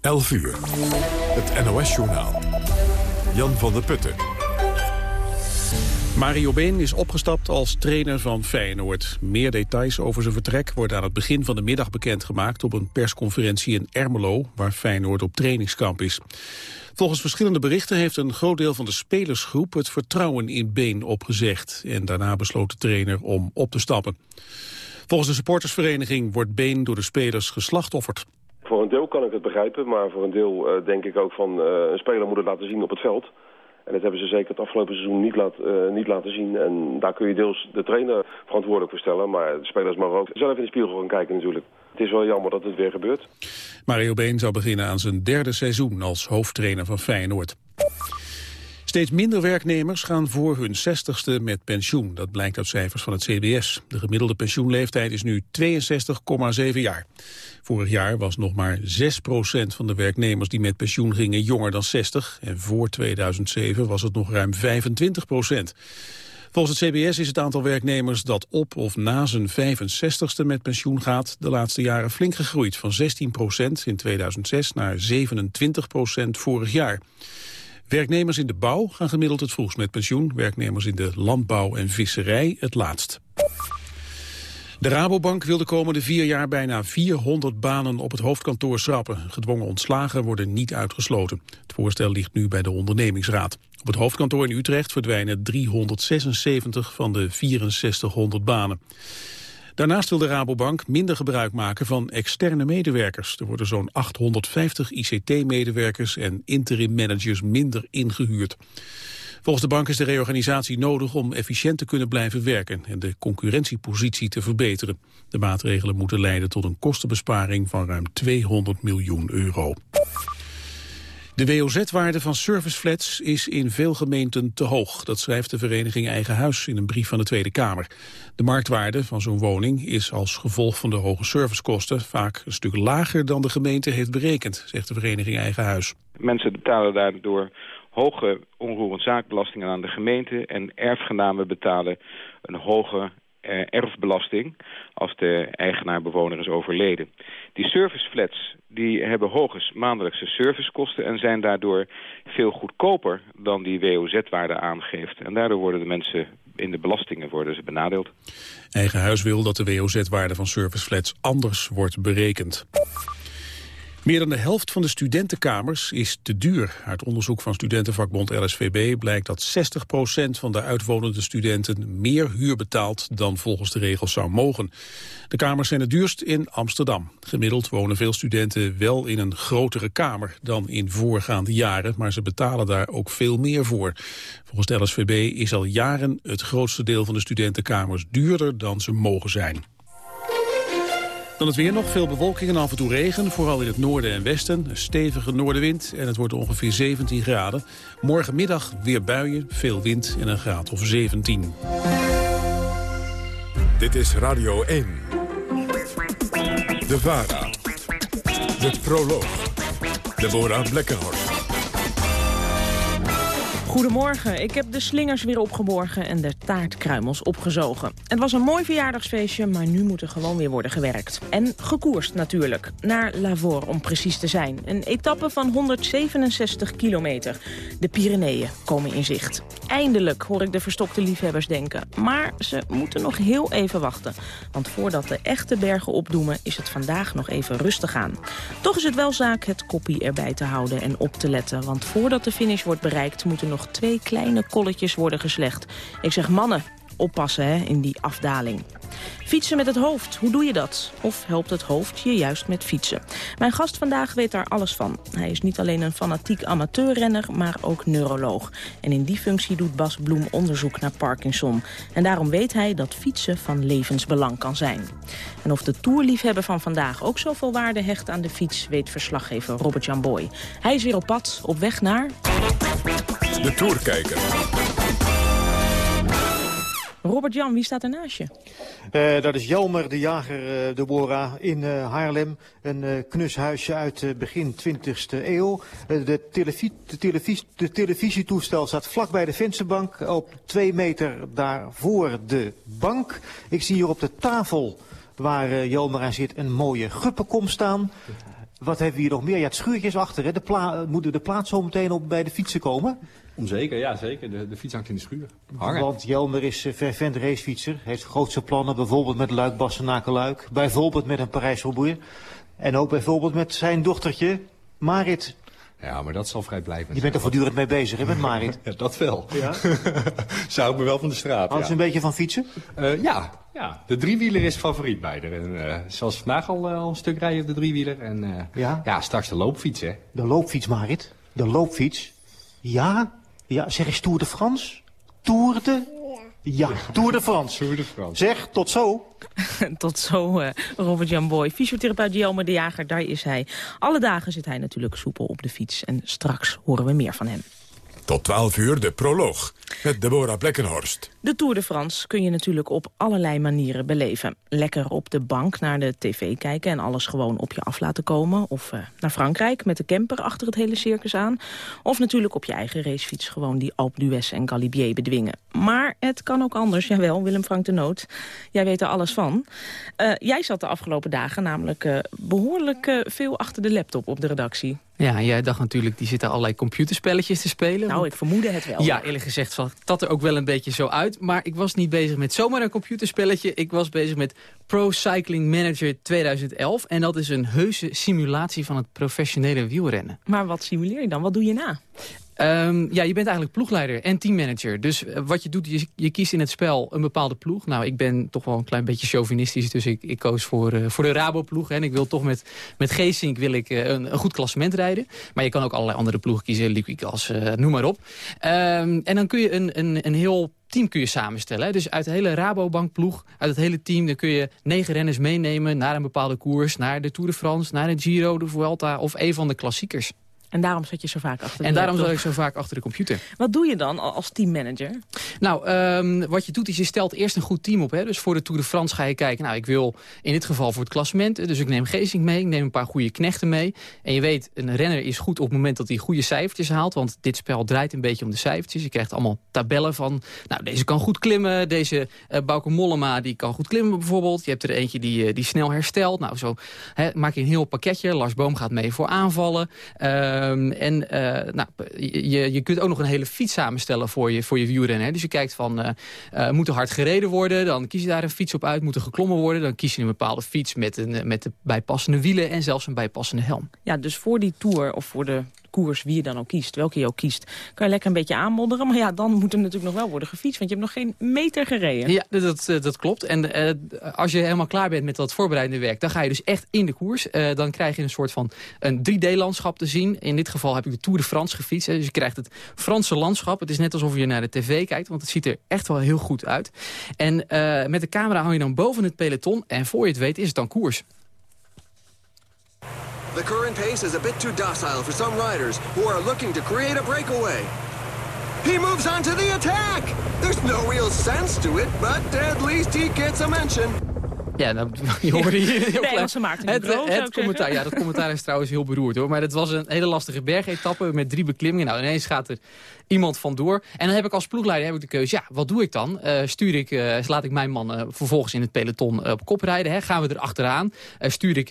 11 uur. Het NOS-journaal. Jan van der Putten. Mario Been is opgestapt als trainer van Feyenoord. Meer details over zijn vertrek worden aan het begin van de middag bekendgemaakt... op een persconferentie in Ermelo, waar Feyenoord op trainingskamp is. Volgens verschillende berichten heeft een groot deel van de spelersgroep... het vertrouwen in Been opgezegd. En daarna besloot de trainer om op te stappen. Volgens de supportersvereniging wordt Been door de spelers geslachtofferd. Voor een deel kan ik het begrijpen, maar voor een deel uh, denk ik ook van... Uh, een speler moet het laten zien op het veld. En dat hebben ze zeker het afgelopen seizoen niet, laat, uh, niet laten zien. En daar kun je deels de trainer verantwoordelijk voor stellen. Maar de spelers mogen ook zelf in de spiegel gaan kijken natuurlijk. Het is wel jammer dat het weer gebeurt. Mario Been zou beginnen aan zijn derde seizoen als hoofdtrainer van Feyenoord. Steeds minder werknemers gaan voor hun 60ste met pensioen. Dat blijkt uit cijfers van het CBS. De gemiddelde pensioenleeftijd is nu 62,7 jaar. Vorig jaar was nog maar 6% van de werknemers die met pensioen gingen jonger dan 60. En voor 2007 was het nog ruim 25% Volgens het CBS is het aantal werknemers dat op of na zijn 65ste met pensioen gaat de laatste jaren flink gegroeid. Van 16% in 2006 naar 27% vorig jaar. Werknemers in de bouw gaan gemiddeld het vroegst met pensioen. Werknemers in de landbouw en visserij het laatst. De Rabobank wil de komende vier jaar bijna 400 banen op het hoofdkantoor schrappen. Gedwongen ontslagen worden niet uitgesloten. Het voorstel ligt nu bij de ondernemingsraad. Op het hoofdkantoor in Utrecht verdwijnen 376 van de 6400 banen. Daarnaast wil de Rabobank minder gebruik maken van externe medewerkers. Er worden zo'n 850 ICT-medewerkers en interim managers minder ingehuurd. Volgens de bank is de reorganisatie nodig om efficiënt te kunnen blijven werken en de concurrentiepositie te verbeteren. De maatregelen moeten leiden tot een kostenbesparing van ruim 200 miljoen euro. De WOZ-waarde van serviceflats is in veel gemeenten te hoog. Dat schrijft de vereniging Eigen Huis in een brief van de Tweede Kamer. De marktwaarde van zo'n woning is als gevolg van de hoge servicekosten... vaak een stuk lager dan de gemeente heeft berekend, zegt de vereniging Eigen Huis. Mensen betalen daardoor hoge onroerend zaakbelastingen aan de gemeente... en erfgenamen betalen een hoge eh, erfbelasting als de eigenaar-bewoner is overleden. Die serviceflats die hebben hoge maandelijkse servicekosten... en zijn daardoor veel goedkoper dan die WOZ-waarde aangeeft. En daardoor worden de mensen in de belastingen worden ze benadeeld. Eigen huis wil dat de WOZ-waarde van serviceflats anders wordt berekend. Meer dan de helft van de studentenkamers is te duur. Uit onderzoek van studentenvakbond LSVB blijkt dat 60% van de uitwonende studenten meer huur betaalt dan volgens de regels zou mogen. De kamers zijn het duurst in Amsterdam. Gemiddeld wonen veel studenten wel in een grotere kamer dan in voorgaande jaren, maar ze betalen daar ook veel meer voor. Volgens LSVB is al jaren het grootste deel van de studentenkamers duurder dan ze mogen zijn. Dan het weer nog, veel bewolking en af en toe regen. Vooral in het noorden en westen. Een stevige noordenwind en het wordt ongeveer 17 graden. Morgenmiddag weer buien, veel wind en een graad of 17. Dit is Radio 1. De VARA. De Proloog. Deborah Blekkenhorst. Goedemorgen, ik heb de slingers weer opgeborgen en de taartkruimels opgezogen. Het was een mooi verjaardagsfeestje, maar nu moet er gewoon weer worden gewerkt. En gekoerst natuurlijk, naar Lavore om precies te zijn. Een etappe van 167 kilometer. De Pyreneeën komen in zicht. Eindelijk hoor ik de verstokte liefhebbers denken. Maar ze moeten nog heel even wachten. Want voordat de echte bergen opdoemen is het vandaag nog even rustig aan. Toch is het wel zaak het koppie erbij te houden en op te letten. Want voordat de finish wordt bereikt moeten nog twee kleine kolletjes worden geslecht. Ik zeg mannen, oppassen hè, in die afdaling. Fietsen met het hoofd, hoe doe je dat? Of helpt het hoofd je juist met fietsen? Mijn gast vandaag weet daar alles van. Hij is niet alleen een fanatiek amateurrenner, maar ook neuroloog. En in die functie doet Bas Bloem onderzoek naar Parkinson. En daarom weet hij dat fietsen van levensbelang kan zijn. En of de toerliefhebber van vandaag ook zoveel waarde hecht aan de fiets... weet verslaggever Robert-Jan Boy. Hij is weer op pad, op weg naar... De Tourkijker. Robert-Jan, wie staat er naast je? Uh, dat is Jelmer de Jager uh, de Bora in uh, Haarlem. Een knus huisje uit begin 20e eeuw. de, televi de, de, televisietoestel staat vlak bij de vensterbank. Op twee meter daarvoor de bank. Ik zie hier op de tafel waar Jelmer aan zit een mooie guppenkom staan. Wat hebben we hier nog meer? Ja, het schuurtje is achter. Hè? De moeten de plaats zo meteen op bij de fietsen komen? Onzeker, ja zeker. De, de fiets hangt in de schuur. Hangen. Want Jelmer is uh, fervent racefietser. Heeft grootste plannen, bijvoorbeeld met Luik Bassenaken-Luik. Bijvoorbeeld met een Parijs-Roubaix. En ook bijvoorbeeld met zijn dochtertje Marit. Ja, maar dat zal vrij blijven. Je bent er voortdurend mee bezig, hè, met Marit? ja, dat wel. Ja? Zou ik me wel van de straat, Houdt ja. ze een beetje van fietsen? Uh, ja, ja, de driewieler is favoriet bij haar. En, uh, zoals vandaag al, uh, al een stuk rijden op de driewieler. En uh, ja? ja, straks de loopfiets, hè. De loopfiets, Marit. De loopfiets. Ja? Ja, zeg eens Tour de France? Tour de... Ja, Tour de France. Tour de France. Zeg, tot zo. tot zo, uh, Robert-Jan Boy. Fysiotherapeut Jelmer de Jager, daar is hij. Alle dagen zit hij natuurlijk soepel op de fiets. En straks horen we meer van hem. Tot 12 uur de proloog met Deborah Plekkenhorst. De Tour de France kun je natuurlijk op allerlei manieren beleven. Lekker op de bank naar de tv kijken en alles gewoon op je af laten komen. Of uh, naar Frankrijk met de camper achter het hele circus aan. Of natuurlijk op je eigen racefiets gewoon die Alpe d'Huez en Galibier bedwingen. Maar het kan ook anders, jawel, Willem Frank de Noot. Jij weet er alles van. Uh, jij zat de afgelopen dagen namelijk uh, behoorlijk veel achter de laptop op de redactie. Ja, jij dacht natuurlijk, die zitten allerlei computerspelletjes te spelen. Nou, ik vermoedde het wel. Ja, eerlijk gezegd zag dat er ook wel een beetje zo uit. Maar ik was niet bezig met zomaar een computerspelletje. Ik was bezig met Pro Cycling Manager 2011. En dat is een heuse simulatie van het professionele wielrennen. Maar wat simuleer je dan? Wat doe je na? Um, ja, je bent eigenlijk ploegleider en teammanager. Dus uh, wat je doet, je, je, kiest in het spel een bepaalde ploeg. Nou, ik ben toch wel een klein beetje chauvinistisch, dus ik, ik koos voor, uh, voor de Rabo-ploeg. En ik wil toch met, met Geesink wil ik, uh, een, een, goed klassement rijden. Maar je kan ook allerlei andere ploegen kiezen, Liquigas, noem maar op. Um, en dan kun je een, een, een heel team kun je samenstellen. Hè? Dus uit de hele Rabobank-ploeg, uit het hele team... dan kun je negen renners meenemen naar een bepaalde koers... naar de Tour de France, naar de Giro, de Vuelta of een van de klassiekers. En daarom zat je zo vaak achter de En daarom zat ik zo vaak achter de computer. Wat doe je dan als teammanager? Nou, um, wat je doet is je stelt eerst een goed team op. Hè? Dus voor de Tour de France ga je kijken... nou, ik wil in dit geval voor het klassement... dus ik neem Geesink mee, ik neem een paar goede knechten mee. En je weet, een renner is goed op het moment dat hij goede cijfertjes haalt. Want dit spel draait een beetje om de cijfertjes. Je krijgt allemaal tabellen van... nou, deze kan goed klimmen, deze uh, Bauke Mollema die kan goed klimmen bijvoorbeeld. Je hebt er eentje die, uh, die snel herstelt. Nou, zo hè, maak je een heel pakketje. Lars Boom gaat mee voor aanvallen. Um, en... Uh, nou, je, je kunt ook nog een hele fiets samenstellen voor je, voor je? Dus je kijkt van, uh, uh, moet er hard gereden worden? Dan kies je daar een fiets op uit. Moet er geklommen worden? Dan kies je een bepaalde fiets met, een, met de bijpassende wielen en zelfs een bijpassende helm. Ja, dus voor die Tour of voor de koers, wie je dan ook kiest, welke je ook kiest, kan je lekker een beetje aanmodderen. Maar ja, dan moet er natuurlijk nog wel worden gefietst, want je hebt nog geen meter gereden. Ja, dat, dat, dat klopt. En uh, als je helemaal klaar bent met dat voorbereidende werk, dan ga je dus echt in de koers. Uh, dan krijg je een soort van een 3D-landschap te zien. In dit geval heb ik de Tour de France gefietst. Dus je krijgt het Franse landschap. Het is net alsof je naar de tv kijkt, want het ziet er echt wel heel goed uit. En met de camera hang je dan boven het peloton en voor je het weet is het dan koers. The current pace is a bit too docile for some riders who are looking to create a breakaway. He moves on to the attack! There's no real sense to it, but at least he gets a mention. Ja, nou, je hoorde hier heel nee, klein. ze maakte het, droog, het commentaar, ja, dat commentaar is trouwens heel beroerd hoor. Maar het was een hele lastige bergetappe met drie beklimmingen. Nou, ineens gaat er iemand vandoor. En dan heb ik als ploegleider heb ik de keuze, ja, wat doe ik dan? Uh, stuur ik, uh, laat ik mijn mannen vervolgens in het peloton op kop rijden? Hè? Gaan we er achteraan? stuur ik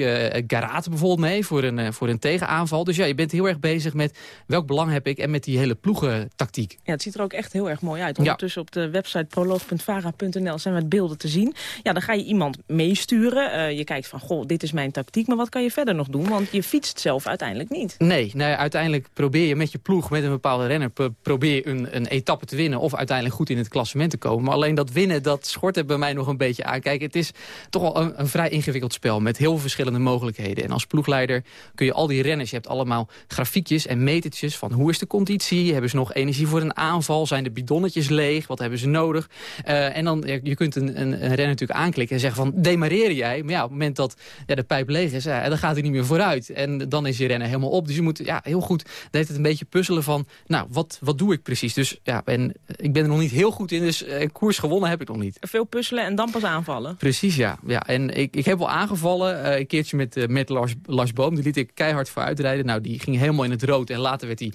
Garate bijvoorbeeld mee voor een, voor een tegenaanval? Dus ja, je bent heel erg bezig met welk belang heb ik en met die hele ploegentactiek. Ja, het ziet er ook echt heel erg mooi uit. Ondertussen ja. op de website proloog.vara.nl zijn met beelden te zien. Ja, dan ga je iemand meesturen. Je kijkt van, goh, dit is mijn tactiek. Maar wat kan je verder nog doen? Want je fietst zelf uiteindelijk niet. Nee, nee uiteindelijk probeer je met je ploeg, met een bepaalde renner... Pro probeer een, een etappe te winnen of uiteindelijk goed in het klassement te komen. Maar alleen dat winnen, dat schort er bij mij nog een beetje aan. Kijk, het is toch wel een, een vrij ingewikkeld spel met heel veel verschillende mogelijkheden. En als ploegleider kun je al die renners, je hebt allemaal grafiekjes en metertjes... van hoe is de conditie, hebben ze nog energie voor een aanval... zijn de bidonnetjes leeg, wat hebben ze nodig? Uh, en dan, je kunt een, een, een renner natuurlijk aanklikken en zeggen van... demareer jij? Maar ja, op het moment dat ja, de pijp leeg is, ja, dan gaat hij niet meer vooruit. En dan is je rennen helemaal op. Dus je moet ja, heel goed deed het een beetje puzzelen van... nou, wat, wat doe ik precies? Dus ja, en, ik ben er nog niet heel goed in, dus uh, koers gewonnen heb ik nog niet. Veel puzzelen en dan pas aanvallen? Precies, ja. ja en ik, ik heb wel aangevallen, uh, een keertje met, uh, met Lars, Lars Boom. Die liet ik keihard voor uitrijden. Nou, die ging helemaal in het rood en later werd hij...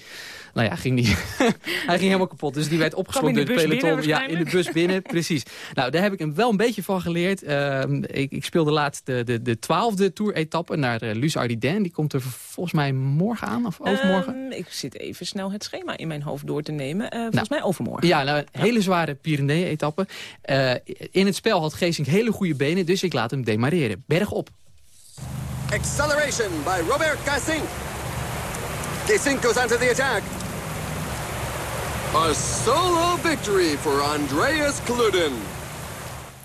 Nou ja, ging die, hij ging helemaal kapot. Dus die werd opgesloten door het peloton. Ja, in de bus binnen, precies. Nou, daar heb ik hem wel een beetje van geleerd. Uh, Ehm, ik, ik, speelde laatst de, de, de twaalfde tour-etappe naar uh, Luz Ardiden. Die komt er volgens mij morgen aan of overmorgen. Um, ik zit even snel het schema in mijn hoofd door te nemen. Uh, volgens nou, mij overmorgen. Ja, nou, een hele zware Pyrenee-etappe. Uh, in het spel had Geesink hele goede benen, dus ik laat hem demareren. Berg op. Acceleration by Robert Geesink. Geesink goes onto the attack. A solo victory for Andreas Kluden.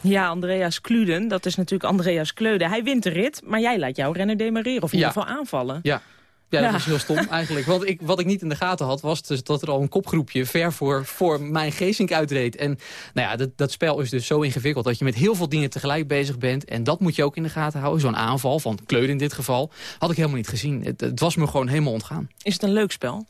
Ja, Andreas Kluden, dat is natuurlijk Andreas Kleude. Hij wint de rit, maar jij laat jouw renner demareren of in ieder geval aanvallen. Ja, ja, dat is heel stom eigenlijk. Want ik, wat ik niet in de gaten had, was dus dat er al een kopgroepje ver voor, voor mijn Geesink uitreed. En nou ja, dat, dat spel is dus zo ingewikkeld dat je met heel veel dingen tegelijk bezig bent. En dat moet je ook in de gaten houden. Zo'n aanval van Kleude in dit geval, had ik helemaal niet gezien. Het, het was me gewoon helemaal ontgaan. Is het een leuk spel?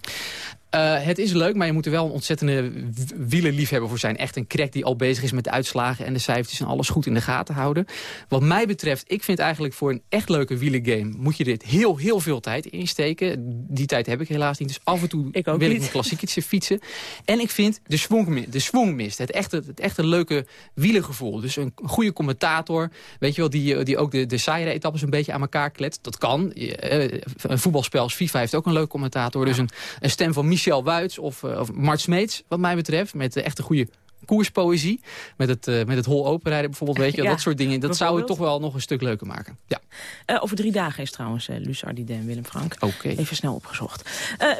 Uh, het is leuk, maar je moet er wel een ontzettende wielenliefhebber voor zijn. Echt een crack die al bezig is met de uitslagen en de cijfertjes en alles goed in de gaten houden. Wat mij betreft, ik vind eigenlijk voor een echt leuke wielengame... moet je dit heel, heel veel tijd insteken. Die tijd heb ik helaas niet, dus af en toe ik wil niet. ik een klassieketje fietsen. En ik vind de swing, de mist, het echte, het echte leuke wielengevoel. Dus een goede commentator, weet je wel, die, die ook de, de saaiere etappes een beetje aan elkaar klet. Dat kan. Een voetbalspel als FIFA heeft ook een leuk commentator. Dus een, een stem van Michel Wuits of, uh, of Mart Smeets, wat mij betreft. Met uh, echt een goede koerspoëzie. Met het, uh, met het hol openrijden bijvoorbeeld, weet je. Ja, dat soort dingen. Dat zou het toch wel nog een stuk leuker maken. Ja. Uh, over drie dagen is trouwens uh, Luc Ardiden en Willem Frank. Oké. Okay. Even snel opgezocht.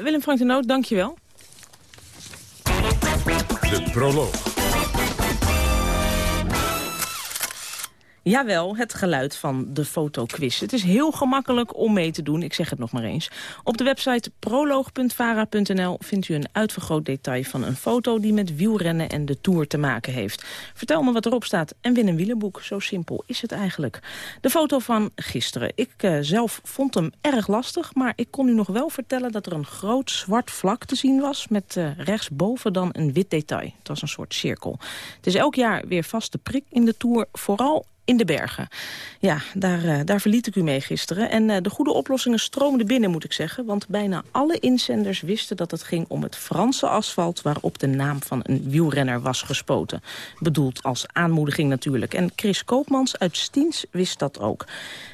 Willem Frank de Noot, dankjewel. De proloog. Jawel, het geluid van de fotoquiz. Het is heel gemakkelijk om mee te doen, ik zeg het nog maar eens. Op de website proloog.vara.nl vindt u een uitvergroot detail van een foto... die met wielrennen en de Tour te maken heeft. Vertel me wat erop staat en win een wielenboek. Zo simpel is het eigenlijk. De foto van gisteren. Ik uh, zelf vond hem erg lastig, maar ik kon u nog wel vertellen... dat er een groot zwart vlak te zien was... met uh, rechtsboven dan een wit detail. Het was een soort cirkel. Het is elk jaar weer vaste prik in de Tour, vooral in de bergen. Ja, daar, uh, daar verliet ik u mee gisteren. En uh, de goede oplossingen stroomden binnen, moet ik zeggen. Want bijna alle inzenders wisten dat het ging om het Franse asfalt... waarop de naam van een wielrenner was gespoten. Bedoeld als aanmoediging natuurlijk. En Chris Koopmans uit Stiens wist dat ook.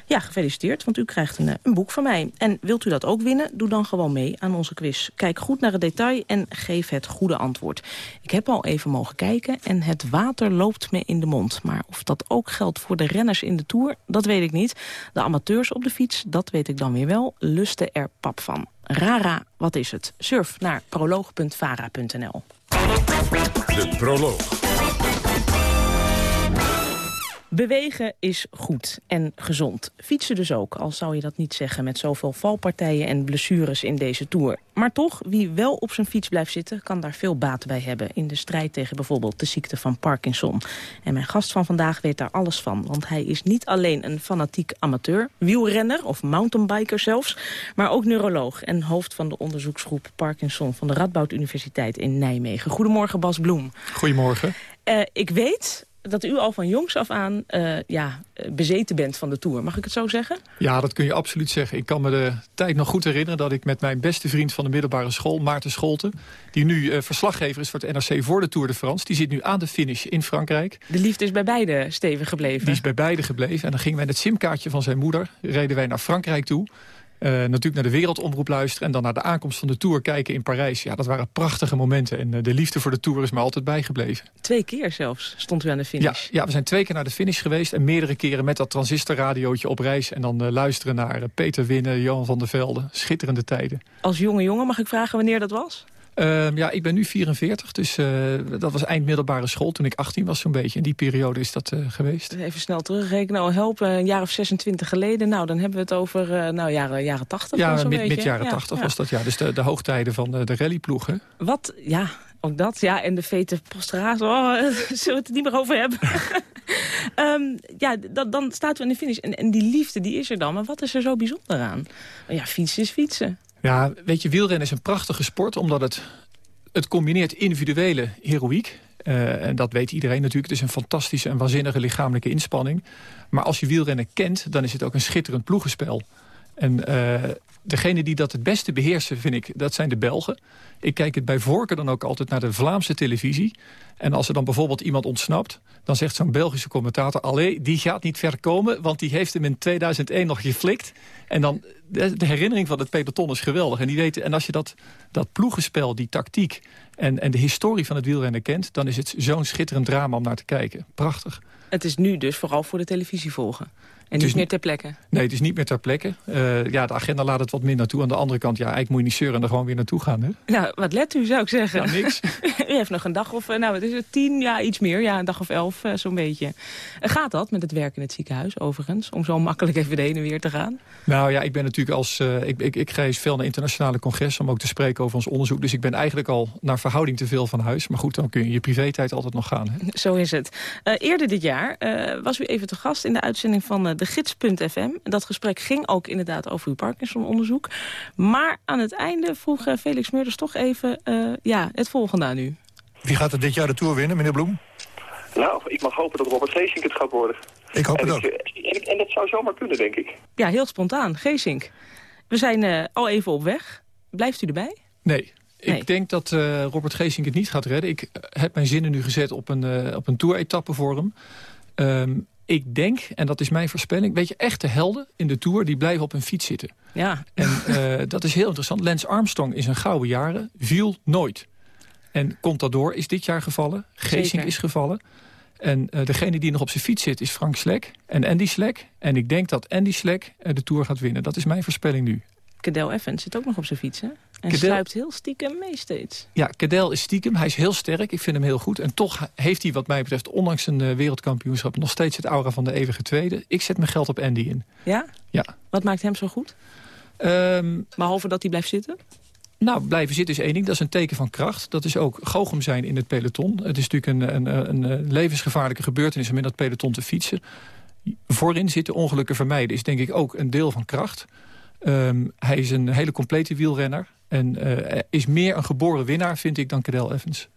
Ja, gefeliciteerd, want u krijgt een, een boek van mij. En wilt u dat ook winnen? Doe dan gewoon mee aan onze quiz. Kijk goed naar het detail en geef het goede antwoord. Ik heb al even mogen kijken en het water loopt me in de mond. Maar of dat ook geldt voor de renners in de Tour, dat weet ik niet. De amateurs op de fiets, dat weet ik dan weer wel, lusten er pap van. Rara, wat is het? Surf naar proloog.vara.nl. De proloog. Bewegen is goed en gezond. Fietsen dus ook, al zou je dat niet zeggen... met zoveel valpartijen en blessures in deze Tour. Maar toch, wie wel op zijn fiets blijft zitten... kan daar veel baat bij hebben in de strijd tegen bijvoorbeeld de ziekte van Parkinson. En mijn gast van vandaag weet daar alles van. Want hij is niet alleen een fanatiek amateur, wielrenner of mountainbiker zelfs... maar ook neuroloog en hoofd van de onderzoeksgroep Parkinson... van de Radboud Universiteit in Nijmegen. Goedemorgen Bas Bloem. Goedemorgen. Uh, ik weet dat u al van jongs af aan uh, ja, bezeten bent van de Tour. Mag ik het zo zeggen? Ja, dat kun je absoluut zeggen. Ik kan me de tijd nog goed herinneren dat ik met mijn beste vriend van de middelbare school, Maarten Scholten, die nu uh, verslaggever is voor het NRC voor de Tour de France, die zit nu aan de finish in Frankrijk. De liefde is bij beide stevig gebleven. Die is bij beide gebleven. En dan gingen wij met het simkaartje van zijn moeder, reden wij naar Frankrijk toe. Uh, natuurlijk naar de wereldomroep luisteren... en dan naar de aankomst van de Tour kijken in Parijs. Ja, dat waren prachtige momenten. En uh, de liefde voor de Tour is me altijd bijgebleven. Twee keer zelfs stond u aan de finish. Ja, ja, we zijn twee keer naar de finish geweest... en meerdere keren met dat transistorradiootje op reis... en dan uh, luisteren naar Peter Winnen, Johan van der Velde. Schitterende tijden. Als jonge jongen mag ik vragen wanneer dat was? Uh, ja, ik ben nu 44, dus uh, dat was eind middelbare school toen ik 18 was zo'n beetje. In die periode is dat uh, geweest. Even snel terugrekenen, nou helpen, een jaar of 26 geleden. Nou, dan hebben we het over nou, jaren, jaren 80 Ja, mid, mid jaren ja, 80 ja. was dat, ja. Dus de, de hoogtijden van de, de rallyploegen. Wat, ja, ook dat, ja. En de vete postraat, oh, zullen we het niet meer over hebben? um, ja, dat, dan staat we in de finish. En, en die liefde, die is er dan. Maar wat is er zo bijzonder aan? Ja, fietsen is fietsen. Ja, weet je, wielrennen is een prachtige sport... omdat het, het combineert individuele heroïek. Uh, en dat weet iedereen natuurlijk. Het is een fantastische en waanzinnige lichamelijke inspanning. Maar als je wielrennen kent, dan is het ook een schitterend ploegenspel. En uh, degene die dat het beste beheersen, vind ik, dat zijn de Belgen. Ik kijk het bij voorkeur dan ook altijd naar de Vlaamse televisie. En als er dan bijvoorbeeld iemand ontsnapt... dan zegt zo'n Belgische commentator... allee, die gaat niet ver komen, want die heeft hem in 2001 nog geflikt. En dan, de, herinnering van het peloton is geweldig. En, die weten, en als je dat, dat ploegenspel, die tactiek... En, en de historie van het wielrennen kent... dan is het zo'n schitterend drama om naar te kijken. Prachtig. Het is nu dus vooral voor de televisie volgen. En niet meer ter plekke? Nee, het is niet meer ter plekke. Uh, ja, de agenda laat het wat minder toe. Aan de andere kant, ja, eigenlijk moet je niet zeuren en er gewoon weer naartoe gaan. Hè? Nou, wat let u, zou ik zeggen. Ja, niks. u heeft nog een dag of, eh, nou, wat is het, tien, ja, iets meer. Ja, een dag of elf, uh, zo'n beetje. gaat dat met het werk in het ziekenhuis, overigens? Om zo makkelijk even de heen en weer te gaan? Nou ja, ik ben natuurlijk als... ik, ik, ik reis veel naar internationale congressen om ook te spreken over ons onderzoek. Dus ik ben eigenlijk al naar verhouding te veel van huis. Maar goed, dan kun je je privé-tijd altijd nog gaan. Hè? Zo is het. eerder dit jaar was u even te gast in de uitzending van de Gids.fm en dat gesprek ging ook inderdaad over uw Parkinson-onderzoek. Maar aan het einde vroeg eh, Felix Meurders toch even uh, ja, het volgende aan u. Wie gaat er dit jaar de Tour winnen, meneer Bloem? Nou, ik mag hopen dat Robert Geesink het gaat worden. Ik hoop het ook. En, en, dat zou zomaar kunnen, denk ik. Ja, heel spontaan. Geesink. We zijn uh, al even op weg. Blijft u erbij? Nee. Ik denk dat uh, Robert Geesink het niet gaat redden. Ik heb mijn zinnen nu gezet op een, uh, op een tour-etappe voor hem. Um, ik denk, en dat is mijn voorspelling... weet je, echte helden in de Tour, die blijven op hun fiets zitten. Ja. En uh, dat is heel interessant. Lance Armstrong in zijn gouden jaren viel nooit. En Contador is dit jaar gevallen. Geesink is gevallen. En uh, degene die nog op zijn fiets zit is Frank Slek en Andy Slek. En ik denk dat Andy Slek uh, de Tour gaat winnen. Dat is mijn voorspelling nu. Cadel Evans zit ook nog op zijn fiets, hè? En Cadel... sluipt heel stiekem mee steeds. Ja, Cadel is stiekem. Hij is heel sterk. Ik vind hem heel goed. En toch heeft hij wat mij betreft, ondanks een uh, wereldkampioenschap... nog steeds het aura van de eeuwige tweede. Ik zet mijn geld op Andy in. Ja? Ja. Wat maakt hem zo goed? Um, Behalve dat hij blijft zitten? Nou, blijven zitten is één ding. Dat is een teken van kracht. Dat is ook goochem zijn in het peloton. Het is natuurlijk een, een, een, levensgevaarlijke gebeurtenis om in dat peloton te fietsen. Voorin zitten, ongelukken vermijden, is denk ik ook een deel van kracht. Um, hij is een hele complete wielrenner. En uh, is meer een geboren winnaar, vind ik, dan Cadel Evans.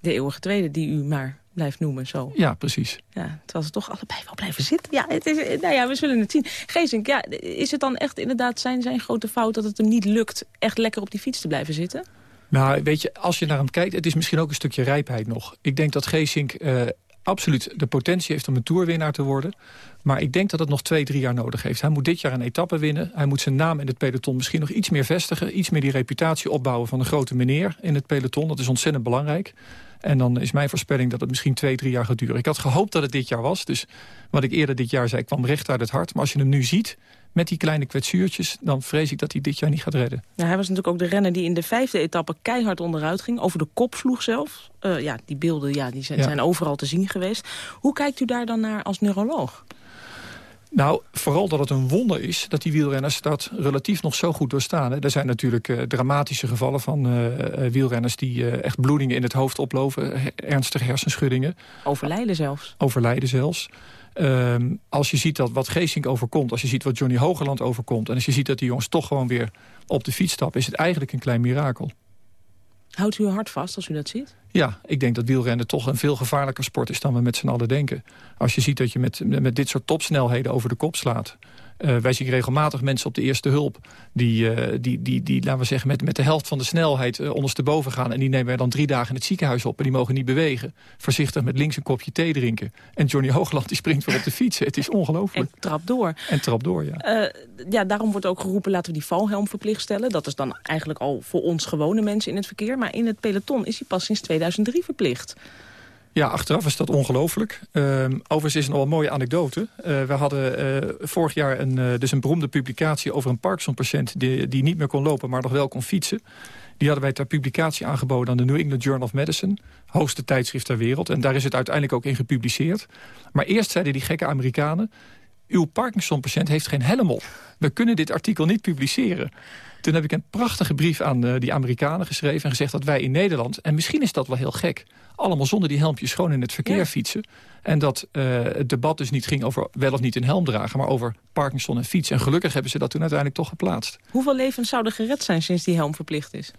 De eeuwige tweede die u maar blijft noemen, zo. Ja, precies. Ja, terwijl ze toch allebei wel blijven zitten. Ja, het is, nou ja, we zullen het zien. Geesink, ja, is het dan echt inderdaad zijn, zijn grote fout... dat het hem niet lukt echt lekker op die fiets te blijven zitten? Nou, weet je, als je naar hem kijkt... het is misschien ook een stukje rijpheid nog. Ik denk dat Geesink uh, absoluut de potentie heeft om een toerwinnaar te worden. Maar ik denk dat het nog twee, drie jaar nodig heeft. Hij moet dit jaar een etappe winnen. Hij moet zijn naam in het peloton misschien nog iets meer vestigen. Iets meer die reputatie opbouwen van een grote meneer in het peloton. Dat is ontzettend belangrijk. En dan is mijn voorspelling dat het misschien twee, drie jaar gaat duren. Ik had gehoopt dat het dit jaar was. Dus wat ik eerder dit jaar zei, kwam recht uit het hart. Maar als je hem nu ziet, met die kleine kwetsuurtjes... dan vrees ik dat hij dit jaar niet gaat redden. Ja, hij was natuurlijk ook de renner die in de vijfde etappe keihard onderuit ging. Over de kop sloeg zelf. Uh, ja, die beelden ja, die zijn, ja. zijn overal te zien geweest. Hoe kijkt u daar dan naar als neuroloog? Nou, vooral dat het een wonder is dat die wielrenners dat relatief nog zo goed doorstaan. Hè. Er zijn natuurlijk uh, dramatische gevallen van uh, wielrenners... die uh, echt bloedingen in het hoofd oplopen, ernstige hersenschuddingen. Overlijden zelfs. Overlijden zelfs. Um, als je ziet dat wat Geesink overkomt, als je ziet wat Johnny Hogeland overkomt... en als je ziet dat die jongens toch gewoon weer op de fiets stappen... is het eigenlijk een klein mirakel. Houdt u uw hart vast als u dat ziet? Ja, ik denk dat wielrennen toch een veel gevaarlijker sport is... dan we met z'n allen denken. Als je ziet dat je met, met dit soort topsnelheden over de kop slaat... Uh, wij zien regelmatig mensen op de eerste hulp... die, uh, die, die, die laten we zeggen, met, met de helft van de snelheid uh, ondersteboven gaan... en die nemen wij dan drie dagen in het ziekenhuis op... en die mogen niet bewegen. Voorzichtig met links een kopje thee drinken. En Johnny Hoogland die springt weer op de fiets. Het is ongelooflijk. En trap door. En trap door, ja. ja, daarom wordt ook geroepen, laten we die valhelm verplicht stellen. Dat is dan eigenlijk al voor ons gewone mensen in het verkeer. Maar in het peloton is die pas sinds 2003 verplicht. Ja, achteraf is dat ongelooflijk. Uh, overigens is het nog een mooie anekdote. Uh, we hadden uh, vorig jaar een, uh, dus een beroemde publicatie over een Parkinson-patiënt... Die, die niet meer kon lopen, maar nog wel kon fietsen. Die hadden wij ter publicatie aangeboden aan de New England Journal of Medicine. Hoogste tijdschrift ter wereld. En daar is het uiteindelijk ook in gepubliceerd. Maar eerst zeiden die gekke Amerikanen... uw Parkinson-patiënt heeft geen helm op. We kunnen dit artikel niet publiceren. Toen heb ik een prachtige brief aan uh, die Amerikanen geschreven... en gezegd dat wij in Nederland, en misschien is dat wel heel gek... allemaal zonder die helmpjes gewoon in het verkeer ja. fietsen. En dat uh, het debat dus niet ging over wel of niet een helm dragen... maar over Parkinson en fietsen. En gelukkig hebben ze dat toen uiteindelijk toch geplaatst. Hoeveel levens zouden gered zijn sinds die helm verplicht is?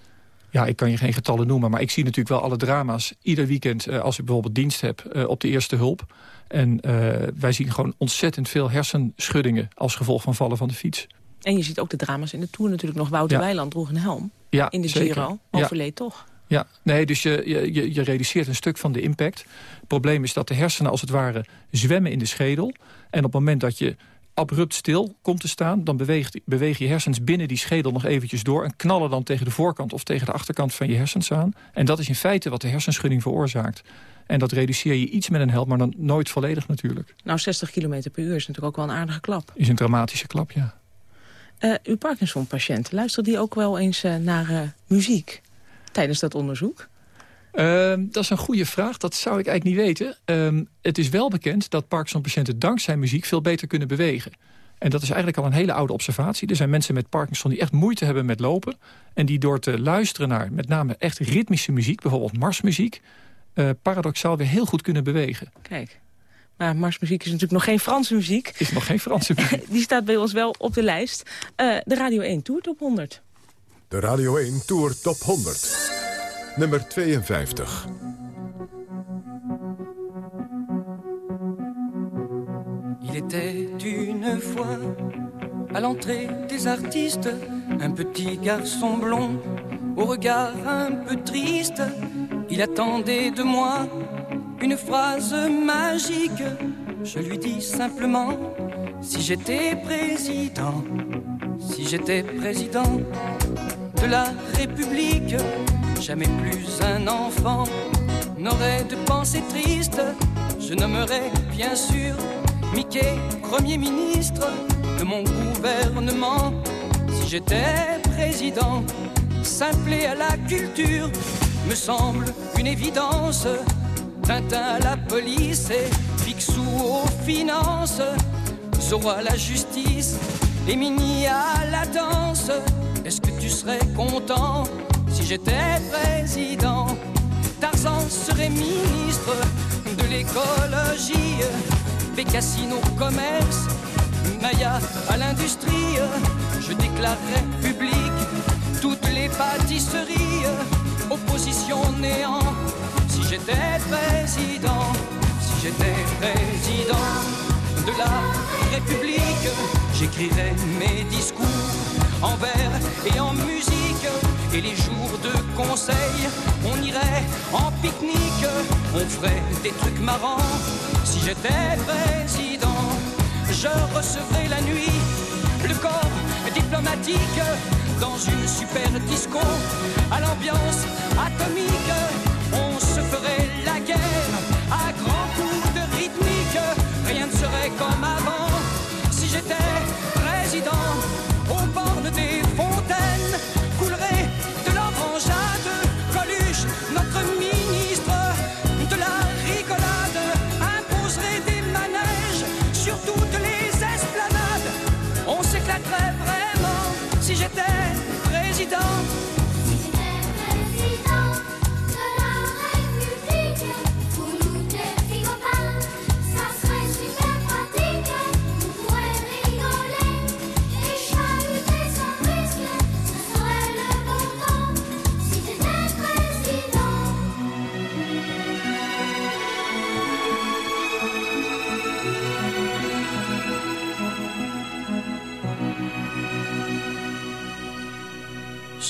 Ja, ik kan je geen getallen noemen, maar ik zie natuurlijk wel alle drama's... ieder weekend uh, als ik bijvoorbeeld dienst heb uh, op de eerste hulp. En uh, wij zien gewoon ontzettend veel hersenschuddingen... als gevolg van vallen van de fiets. En je ziet ook de drama's in de Tour natuurlijk nog. Wouter Ja. Weiland droeg een helm Ja, in de zeker. Giro. Ja. Overleed toch? Ja, nee, dus je, je, je- je reduceert een stuk van de impact. Het probleem is dat de hersenen als het ware zwemmen in de schedel. En op het moment dat je abrupt stil komt te staan... dan beweegt, bewegen je hersens binnen die schedel nog eventjes door... en knallen dan tegen de voorkant of tegen de achterkant van je hersens aan. En dat is in feite wat de hersenschudding veroorzaakt. En dat reduceer je iets met een help, maar dan nooit volledig natuurlijk. Nou, 60 km per uur is natuurlijk ook wel een aardige klap. Is een dramatische klap, ja. Eh, uw Parkinson-patiënt, luistert die ook wel eens eh, naar eh, muziek tijdens dat onderzoek? Ehm, dat is een goede vraag. Dat zou ik eigenlijk niet weten. Ehm, het is wel bekend dat Parkinson-patiënten dankzij muziek veel beter kunnen bewegen. En dat is eigenlijk al een hele oude observatie. Er zijn mensen met Parkinson die echt moeite hebben met lopen. En die door te luisteren naar met name echt ritmische muziek, bijvoorbeeld marsmuziek, eh, paradoxaal weer heel goed kunnen bewegen. Kijk, maar marsmuziek is natuurlijk nog geen Franse muziek. Is nog geen Franse muziek. Die staat bij ons wel op de lijst. Eh, de Radio 1 Tour Top 100. De Radio 1 Tour Top 100. Nummer 52. Il était une fois à l'entrée des artistes un petit garçon blond au regard un peu triste. Il attendait de moi une phrase magique. Je lui dis simplement si j'étais président, si j'étais président de la République, jamais plus un enfant n'aurait de pensée triste. Je nommerais bien sûr Mickey, Premier ministre de mon gouvernement. Si j'étais président, simpler à la culture me semble une évidence. Tintin à la police et Picsou aux finances. Zorro à la justice et Mini à la danse. Est-ce que tu serais content si j'étais président Tarzan serait ministre de l'écologie. Bécassine au commerce, Maya à l'industrie. Je déclarerais public toutes les pâtisseries. Opposition néant, si j'étais président, si j'étais président de la République, j'écrirais mes discours en vers et en musique. Et les jours de conseil, on irait en pique-nique, on ferait des trucs marrants. Si j'étais président, je recevrais la nuit le corps diplomatique dans une super disco à l'ambiance atomique.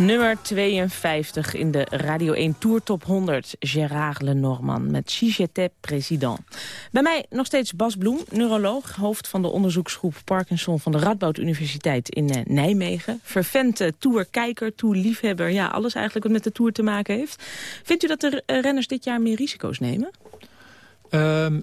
Nummer 52 in de Radio 1 Tour Top 100. Gérard Lenormand met Si j'étais président. Bij mij nog steeds Bas Bloem, neuroloog, hoofd van de onderzoeksgroep Parkinson van de Radboud Universiteit in eh, Nijmegen. Vervente tourkijker, tourliefhebber, ja, alles eigenlijk wat met de Tour te maken heeft. Vindt u dat de renners dit jaar meer risico's nemen? Ehm,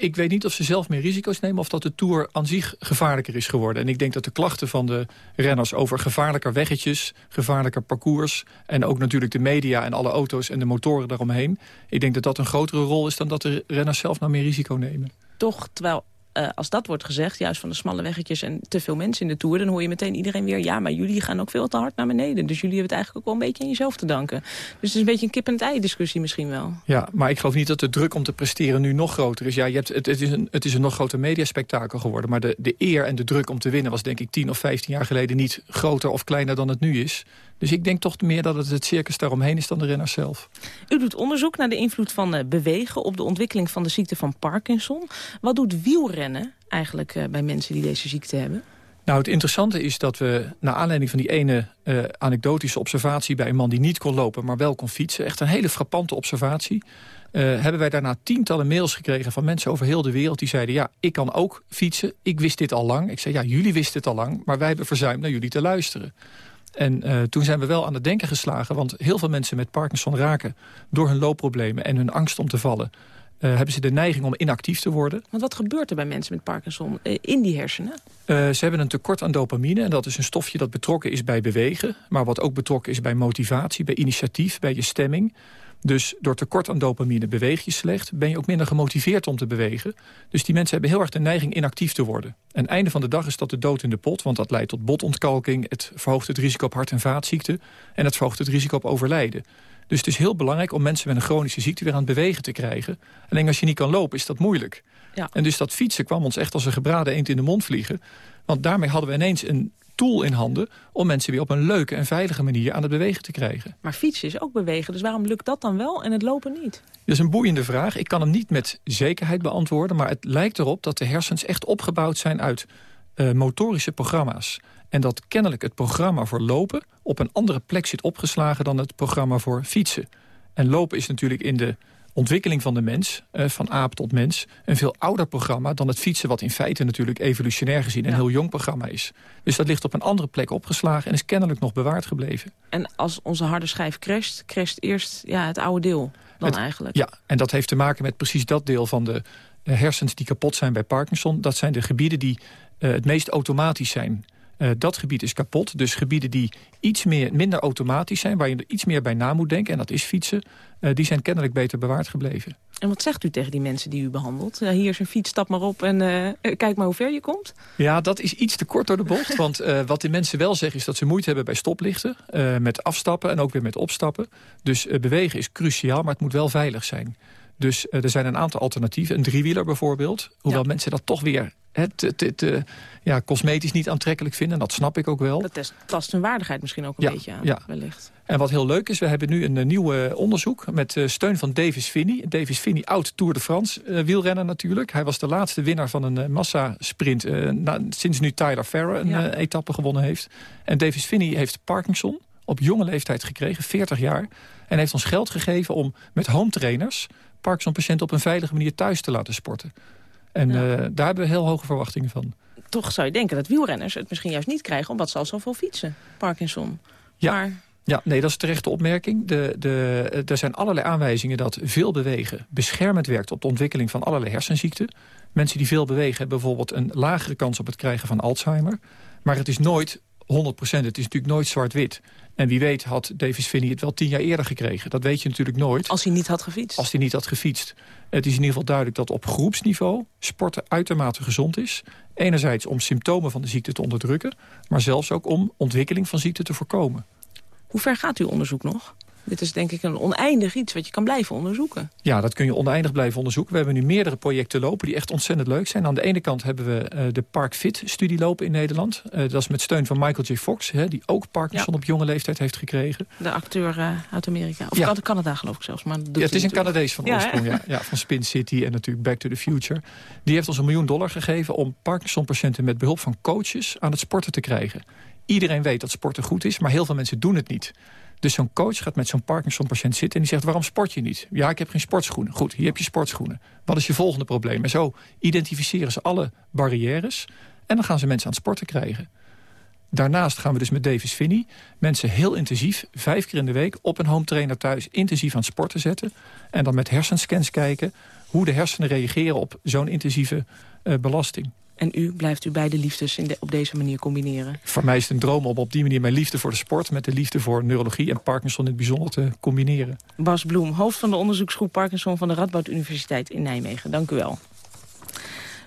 ik weet niet of ze zelf meer risico's nemen... of dat de Tour aan zich gevaarlijker is geworden. En ik denk dat de klachten van de renners over gevaarlijker weggetjes... gevaarlijker parcours en ook natuurlijk de media en alle auto's en de motoren daaromheen... ik denk dat dat een grotere rol is dan dat de renners zelf nou meer risico nemen. Toch, terwijl uh, als dat wordt gezegd, juist van de smalle weggetjes en te veel mensen in de Tour... dan hoor je meteen iedereen weer, ja, maar jullie gaan ook veel te hard naar beneden. Dus jullie hebben het eigenlijk ook wel een beetje aan jezelf te danken. Dus het is een beetje een kip-en-ei discussie misschien wel. Ja, maar ik geloof niet dat de druk om te presteren nu nog groter is. Ja, je hebt, het, het, is, een, het is een nog groter mediaspectakel geworden. Maar de, de eer en de druk om te winnen was denk ik 10 of 15 jaar geleden... niet groter of kleiner dan het nu is. Dus ik denk toch meer dat het het circus daaromheen is dan de renners zelf. U doet onderzoek naar de invloed van uh, bewegen op de ontwikkeling van de ziekte van Parkinson. Wat doet wielrennen eigenlijk uh, bij mensen die deze ziekte hebben? Nou, het interessante is dat we, naar aanleiding van die ene uh, anekdotische observatie... bij een man die niet kon lopen, maar wel kon fietsen... echt een hele frappante observatie... Uh, hebben wij daarna tientallen mails gekregen van mensen over heel de wereld... die zeiden, ja, ik kan ook fietsen, ik wist dit al lang. Ik zei, ja, jullie wisten het al lang, maar wij hebben verzuimd naar jullie te luisteren. En uh, toen zijn we wel aan het denken geslagen... want heel veel mensen met Parkinson raken door hun loopproblemen... en hun angst om te vallen... Uh, hebben ze de neiging om inactief te worden. Want wat gebeurt er bij mensen met Parkinson uh, in die hersenen? ze hebben een tekort aan dopamine. En dat is een stofje dat betrokken is bij bewegen. Maar wat ook betrokken is bij motivatie, bij initiatief, bij je stemming. Dus door tekort aan dopamine beweeg je slecht. Ben je ook minder gemotiveerd om te bewegen. Dus die mensen hebben heel erg de neiging inactief te worden. En einde van de dag is dat de dood in de pot. Want dat leidt tot botontkalking. Het verhoogt het risico op hart- en vaatziekten. En het verhoogt het risico op overlijden. Dus het is heel belangrijk om mensen met een chronische ziekte weer aan het bewegen te krijgen. Alleen als je niet kan lopen is dat moeilijk. Ja. En dus dat fietsen kwam ons echt als een gebraden eend in de mond vliegen. Want daarmee hadden we ineens een tool in handen... om mensen weer op een leuke en veilige manier aan het bewegen te krijgen. Maar fietsen is ook bewegen, dus waarom lukt dat dan wel en het lopen niet? Dat is een boeiende vraag. Ik kan hem niet met zekerheid beantwoorden... maar het lijkt erop dat de hersens echt opgebouwd zijn uit uh, motorische programma's. En dat kennelijk het programma voor lopen op een andere plek zit opgeslagen... dan het programma voor fietsen. En lopen is natuurlijk in de ontwikkeling van de mens, uh, van aap tot mens... een veel ouder programma dan het fietsen... wat in feite natuurlijk evolutionair gezien een heel jong programma is. Dus dat ligt op een andere plek opgeslagen... en is kennelijk nog bewaard gebleven. En als onze harde schijf crasht, crasht eerst ja, het oude deel dan het, eigenlijk? Ja, en dat heeft te maken met precies dat deel van de uh, hersens... die kapot zijn bij Parkinson. Dat zijn de gebieden die uh, het meest automatisch zijn... Uh, dat gebied is kapot. Dus gebieden die iets meer, minder automatisch zijn... waar je er iets meer bij na moet denken, en dat is fietsen... Uh, die zijn kennelijk beter bewaard gebleven. En wat zegt u tegen die mensen die u behandelt? Ja, hier is een fiets, stap maar op en uh, kijk maar hoe ver je komt. Ja, dat is iets te kort door de bocht. want wat die mensen wel zeggen is dat ze moeite hebben bij stoplichten. met afstappen en ook weer met opstappen. Dus bewegen is cruciaal, maar het moet wel veilig zijn. Dus er zijn een aantal alternatieven. Een driewieler bijvoorbeeld. Hoewel ja. mensen dat toch weer het ja, cosmetisch niet aantrekkelijk vinden. Dat snap ik ook wel. Dat tast hun waardigheid misschien ook een ja, beetje aan, ja. wellicht. En wat heel leuk is, we hebben nu een, een nieuw uh, onderzoek... met uh, steun van Davis Finney. Davis Finney, oud Tour de France uh, wielrenner natuurlijk. Hij was de laatste winnaar van een massasprint... Na, sinds nu Tyler Farrer een etappe gewonnen heeft. En Davis Finney heeft Parkinson op jonge leeftijd gekregen, 40 jaar. En heeft ons geld gegeven om met home trainers... Parkinson-patiënten op een veilige manier thuis te laten sporten. En ja. uh, daar hebben we heel hoge verwachtingen van. Toch zou je denken dat wielrenners het misschien juist niet krijgen... omdat ze al zoveel fietsen, Parkinson. Ja. Maar... Ja, nee, dat is terechte opmerking. De, de, er zijn allerlei aanwijzingen dat veel bewegen beschermend werkt... op de ontwikkeling van allerlei hersenziekten. Mensen die veel bewegen hebben bijvoorbeeld een lagere kans op het krijgen van Alzheimer. Maar het is nooit 100 procent. Het is natuurlijk nooit zwart-wit. En wie weet had Davis Finney het wel tien jaar eerder gekregen. Dat weet je natuurlijk nooit. Als hij niet had gefietst. Als hij niet had gefietst. Het is in ieder geval duidelijk dat op groepsniveau sporten uitermate gezond is. Enerzijds om symptomen van de ziekte te onderdrukken. Maar zelfs ook om ontwikkeling van ziekte te voorkomen. Hoe ver gaat uw onderzoek nog? Dit is denk ik een oneindig iets wat je kan blijven onderzoeken. Ja, dat kun je oneindig blijven onderzoeken. We hebben nu meerdere projecten lopen die echt ontzettend leuk zijn. Aan de ene kant hebben we uh, de Park Fit-studie lopen in Nederland. Uh, dat is met steun van Michael J. Fox, hè, die ook Parkinson ja. op jonge leeftijd heeft gekregen. De acteur uh, uit Amerika. Of ja. Canada geloof ik zelfs. Maar ja, het is een Canadees van oorsprong, ja, ja, van Spin City en natuurlijk Back to the Future. Die heeft ons een miljoen dollar gegeven om Parkinson-patiënten met behulp van coaches aan het sporten te krijgen. Iedereen weet dat sporten goed is, maar heel veel mensen doen het niet. Dus zo'n coach gaat met zo'n Parkinson-patiënt zitten... en die zegt, waarom sport je niet? Ja, ik heb geen sportschoenen. Goed, hier heb je sportschoenen. Wat is je volgende probleem? En zo identificeren ze alle barrières... en dan gaan ze mensen aan het sporten krijgen. Daarnaast gaan we dus met Davis Finney mensen heel intensief... vijf keer in de week op een home trainer thuis intensief aan het sporten zetten... en dan met hersenscans kijken hoe de hersenen reageren op zo'n intensieve uh, belasting. En u blijft u beide liefdes in de, op deze manier combineren? Voor mij is het een droom om op die manier mijn liefde voor de sport... met de liefde voor neurologie en Parkinson in het bijzonder te combineren. Bas Bloem, hoofd van de onderzoeksgroep Parkinson... van de Radboud Universiteit in Nijmegen. Dank u wel.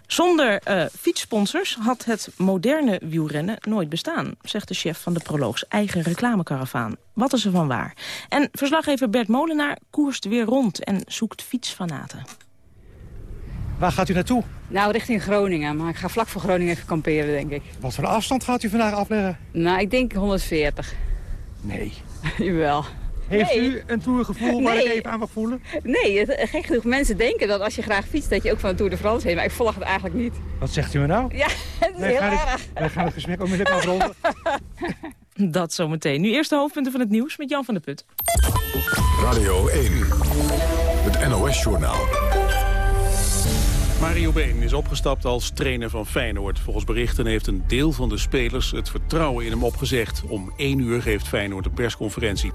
Zonder uh, fietssponsors had het moderne wielrennen nooit bestaan... zegt de chef van de Proloogs eigen reclamekaravaan. Wat is er van waar? En verslaggever Bert Molenaar koerst weer rond en zoekt fietsfanaten. Waar gaat u naartoe? Nou, richting Groningen. Maar ik ga vlak voor Groningen even kamperen, denk ik. Wat voor afstand gaat u vandaag afleggen? Nou, ik denk 140. Nee. Jawel. Heeft u een tourgevoel waar ik even aan mag voelen? Nee, het, gek genoeg. Mensen denken dat als je graag fietst, dat je ook van de Tour de France heen. Maar ik volg het eigenlijk niet. Wat zegt u me nou? Ja, het is heel erg. wij gaan het gesprek onmiddellijk afronden. Dat zometeen. Nu eerst de hoofdpunten van het nieuws met Jan van der Put. Radio 1, het NOS-journaal. Mario Been is opgestapt als trainer van Feyenoord. Volgens berichten heeft een deel van de spelers het vertrouwen in hem opgezegd. Om één uur geeft Feyenoord een persconferentie.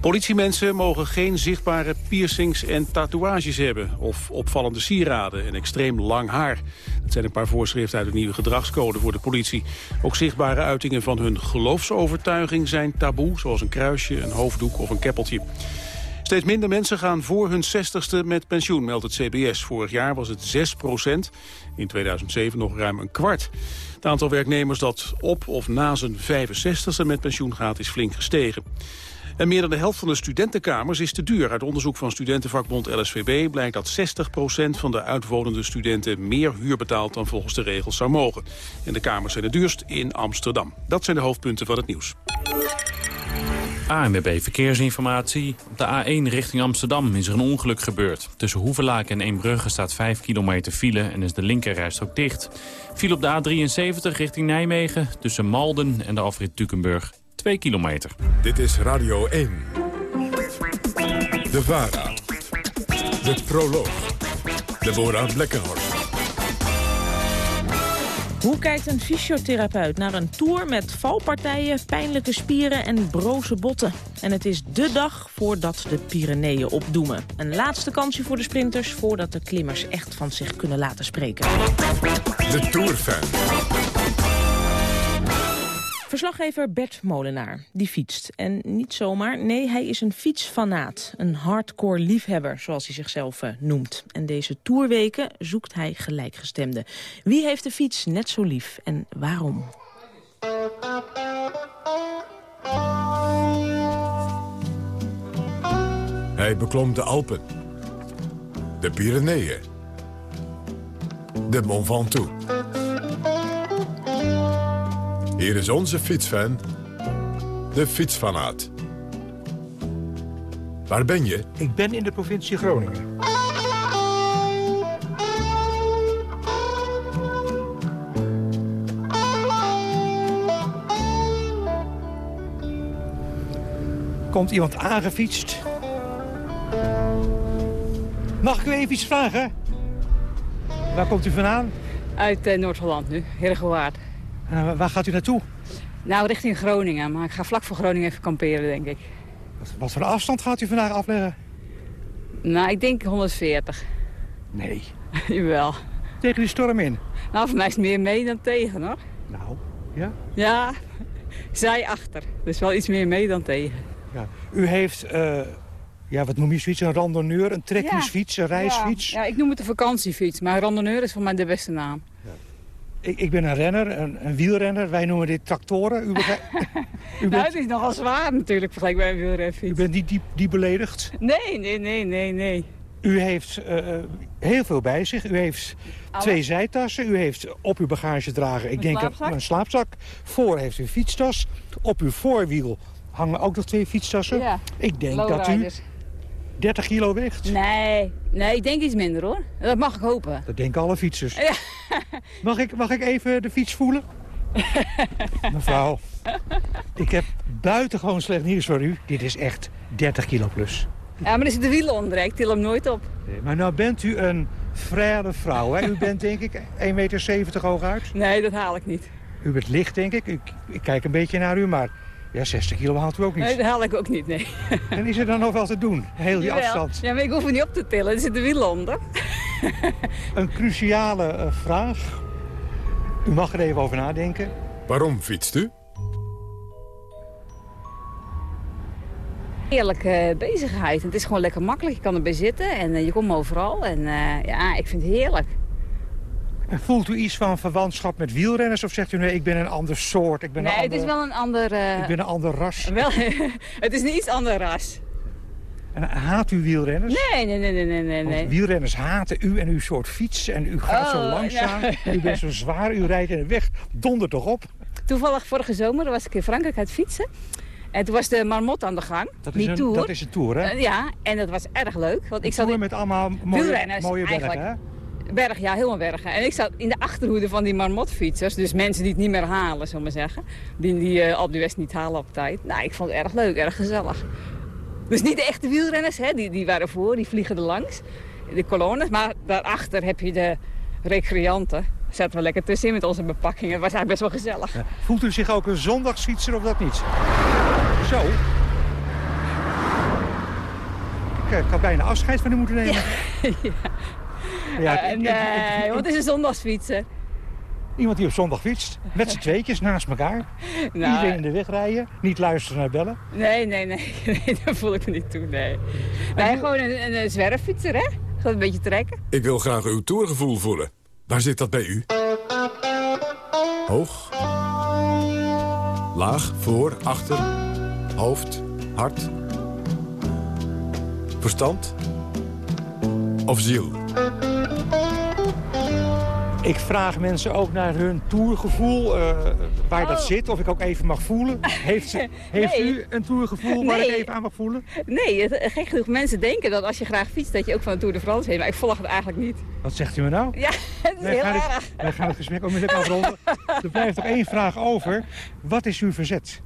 Politiemensen mogen geen zichtbare piercings en tatoeages hebben... of opvallende sieraden en extreem lang haar. Dat zijn een paar voorschriften uit de nieuwe gedragscode voor de politie. Ook zichtbare uitingen van hun geloofsovertuiging zijn taboe... zoals een kruisje, een hoofddoek of een keppeltje. Steeds minder mensen gaan voor hun 60ste met pensioen, meldt het CBS. Vorig jaar was het 6 procent, in 2007 nog ruim een kwart. Het aantal werknemers dat op of na zijn 65ste met pensioen gaat is flink gestegen. En meer dan de helft van de studentenkamers is te duur. Uit onderzoek van studentenvakbond LSVB blijkt dat 60% van de uitwonende studenten meer huur betaalt dan volgens de regels zou mogen. En de kamers zijn het duurst in Amsterdam. Dat zijn de hoofdpunten van het nieuws. ANWB Verkeersinformatie. Op de A1 richting Amsterdam is er een ongeluk gebeurd. Tussen Hoevelaak en Eembrugge staat 5 kilometer file en is de linkerrijstrook dicht. File op de A73 richting Nijmegen tussen Malden en de afrit Dukenburg 2 kilometer. Dit is Radio 1. De VARA. De Proloog. Deborah Blekkenhorst. Hoe kijkt een fysiotherapeut naar een tour met valpartijen, pijnlijke spieren en broze botten? En het is de dag voordat de Pyreneeën opdoemen. Een laatste kansje voor de sprinters voordat de klimmers echt van zich kunnen laten spreken. De Tourfan. Verslaggever Bert Molenaar, die fietst. En niet zomaar, nee, hij is een fietsfanaat. Een hardcore liefhebber, zoals hij zichzelf uh, noemt. En deze tourweken zoekt hij gelijkgestemden. Wie heeft de fiets net zo lief en waarom? Hij beklom de Alpen. De Pyreneeën. De Mont Ventoux. Hier is onze fietsfan, de fietsfanaat. Waar ben je? Ik ben in de provincie Groningen. Komt iemand aangefietst? Mag ik u even iets vragen? Waar komt u vandaan? Uit uh, Noord-Holland nu, Heergewaard. Uh, waar gaat u naartoe? Nou, richting Groningen. Maar ik ga vlak voor Groningen even kamperen, denk ik. Wat, wat voor afstand gaat u vandaag afleggen? Nou, ik denk 140. Nee. Jawel. Tegen die storm in? Nou, voor mij is het meer mee dan tegen, hoor. Nou, ja? Ja, zij achter. Dus wel iets meer mee dan tegen. Ja. U heeft, uh, ja, wat noem je zoiets, een randonneur, een trekkingsfiets, een reisfiets? Ja. ja, ik noem het een vakantiefiets, maar randonneur is voor mij de beste naam. Ik, ik ben een renner, een, een, wielrenner. Wij noemen dit tractoren. U, begrijpt, u nou, het is nogal zwaar natuurlijk vergeleken bij een wielrenfiets. U bent niet die, die beledigd? Nee, nee, nee, nee, nee. U heeft uh, heel veel bij zich. U heeft twee zijtassen. U heeft op uw bagagedrager, ik een denk slaapzak? Een, een slaapzak. Voor heeft u een fietstas. Op uw voorwiel hangen ook nog twee fietstassen. Ja. Ik denk dat u 30 kilo weegt. Nee, nee, ik denk iets minder hoor. Dat mag ik hopen. Dat denken alle fietsers. Ja. Mag, ik, mag ik even de fiets voelen? Mevrouw, ik heb buitengewoon slecht nieuws voor u. Dit is echt 30 kilo plus. Ja, maar er zitten wielen onder, ik til hem nooit op. Nee, maar nou bent u een frère vrouw, hè? U bent denk ik 1,70 meter hooguit. Nee, dat haal ik niet. U bent licht, denk ik. ik. Ik kijk een beetje naar u, maar ja, 60 kilo haalt u ook niet. Nee, dat haal ik ook niet, nee. En is er dan nog wel te doen, heel die Jawel. afstand? Ja, maar ik hoef het niet op te tillen, er zitten wielen onder. Een cruciale eh, vraag. U mag er even over nadenken. Waarom fietst u? Heerlijke bezigheid. Het is gewoon lekker makkelijk. Je kan erbij zitten en eh, je komt overal. En eh, ja, ik vind het heerlijk. En voelt u iets van verwantschap met wielrenners? Of zegt u nee, ik ben een ander soort? Ik ben nee, een ander, het is wel een ander... eh, Ik ben een ander ras. wel, het is niet iets ander ras. En haat u wielrenners? Nee, nee, nee, nee, nee, nee. Wielrenners haten u en uw soort fiets. En u gaat zo Oh, langzaam. ja. U bent zo zwaar. U rijdt in de weg. Donder toch op. Toevallig vorige zomer was ik in Frankrijk uit fietsen. En toen was de Marmot aan de gang. Dat is, die een, tour. dat is een tour, hè? Eh, ja, en dat was erg leuk. Want ik zat in met allemaal mooie, wielrenners mooie bergen, eigenlijk. hè? Berg, ja, helemaal bergen. En ik zat in de achterhoede van die marmotfietsers. Dus mensen die het niet meer halen, zullen we maar zeggen. Die, die eh Alpe d'Huez niet halen op tijd. Nou, ik vond het erg leuk, erg gezellig. Dus niet de echte wielrenners, hè. Die, die waren voor, die vliegen er langs. De kolonnes. Maar daarachter heb je de recreanten. Zaten we lekker tussenin met onze bepakkingen. Het was eigenlijk best wel gezellig. Voelt u zich ook een zondagsfietser of dat niet? Zo. Ik, eh, ik had bijna afscheid van u moeten nemen. Ja, ik- nee, want het is een zondagsfietsen. Iemand die op zondag fietst, met z'n tweetjes naast elkaar. Nou, Iedereen in de weg rijden, niet luisteren naar bellen. Nee, nee, nee. nee daar voel ik me niet toe, nee. Nee, gewoon een, een, een zwerffietser, hè? Gewoon een beetje trekken. Ik wil graag uw toergevoel voelen. Waar zit dat bij u? Hoog? Laag, voor, achter, hoofd, hart? Verstand? Of ziel? Ik vraag mensen ook naar hun tourgevoel, eh, waar dat Oh. zit, of ik ook even mag voelen. Heeft, ze, heeft Nee. u een tourgevoel waar Nee. ik even aan mag voelen? Nee, het, gek genoeg, mensen denken dat als je graag fietst, dat je ook van de Tour de France heen. Maar ik volg het eigenlijk niet. Wat zegt u me nou? Ja, het is Wij heel gaan, erg. het, wij gaan het gesprek onmiddellijk afronden. Er blijft nog één vraag over. Wat is uw verzet?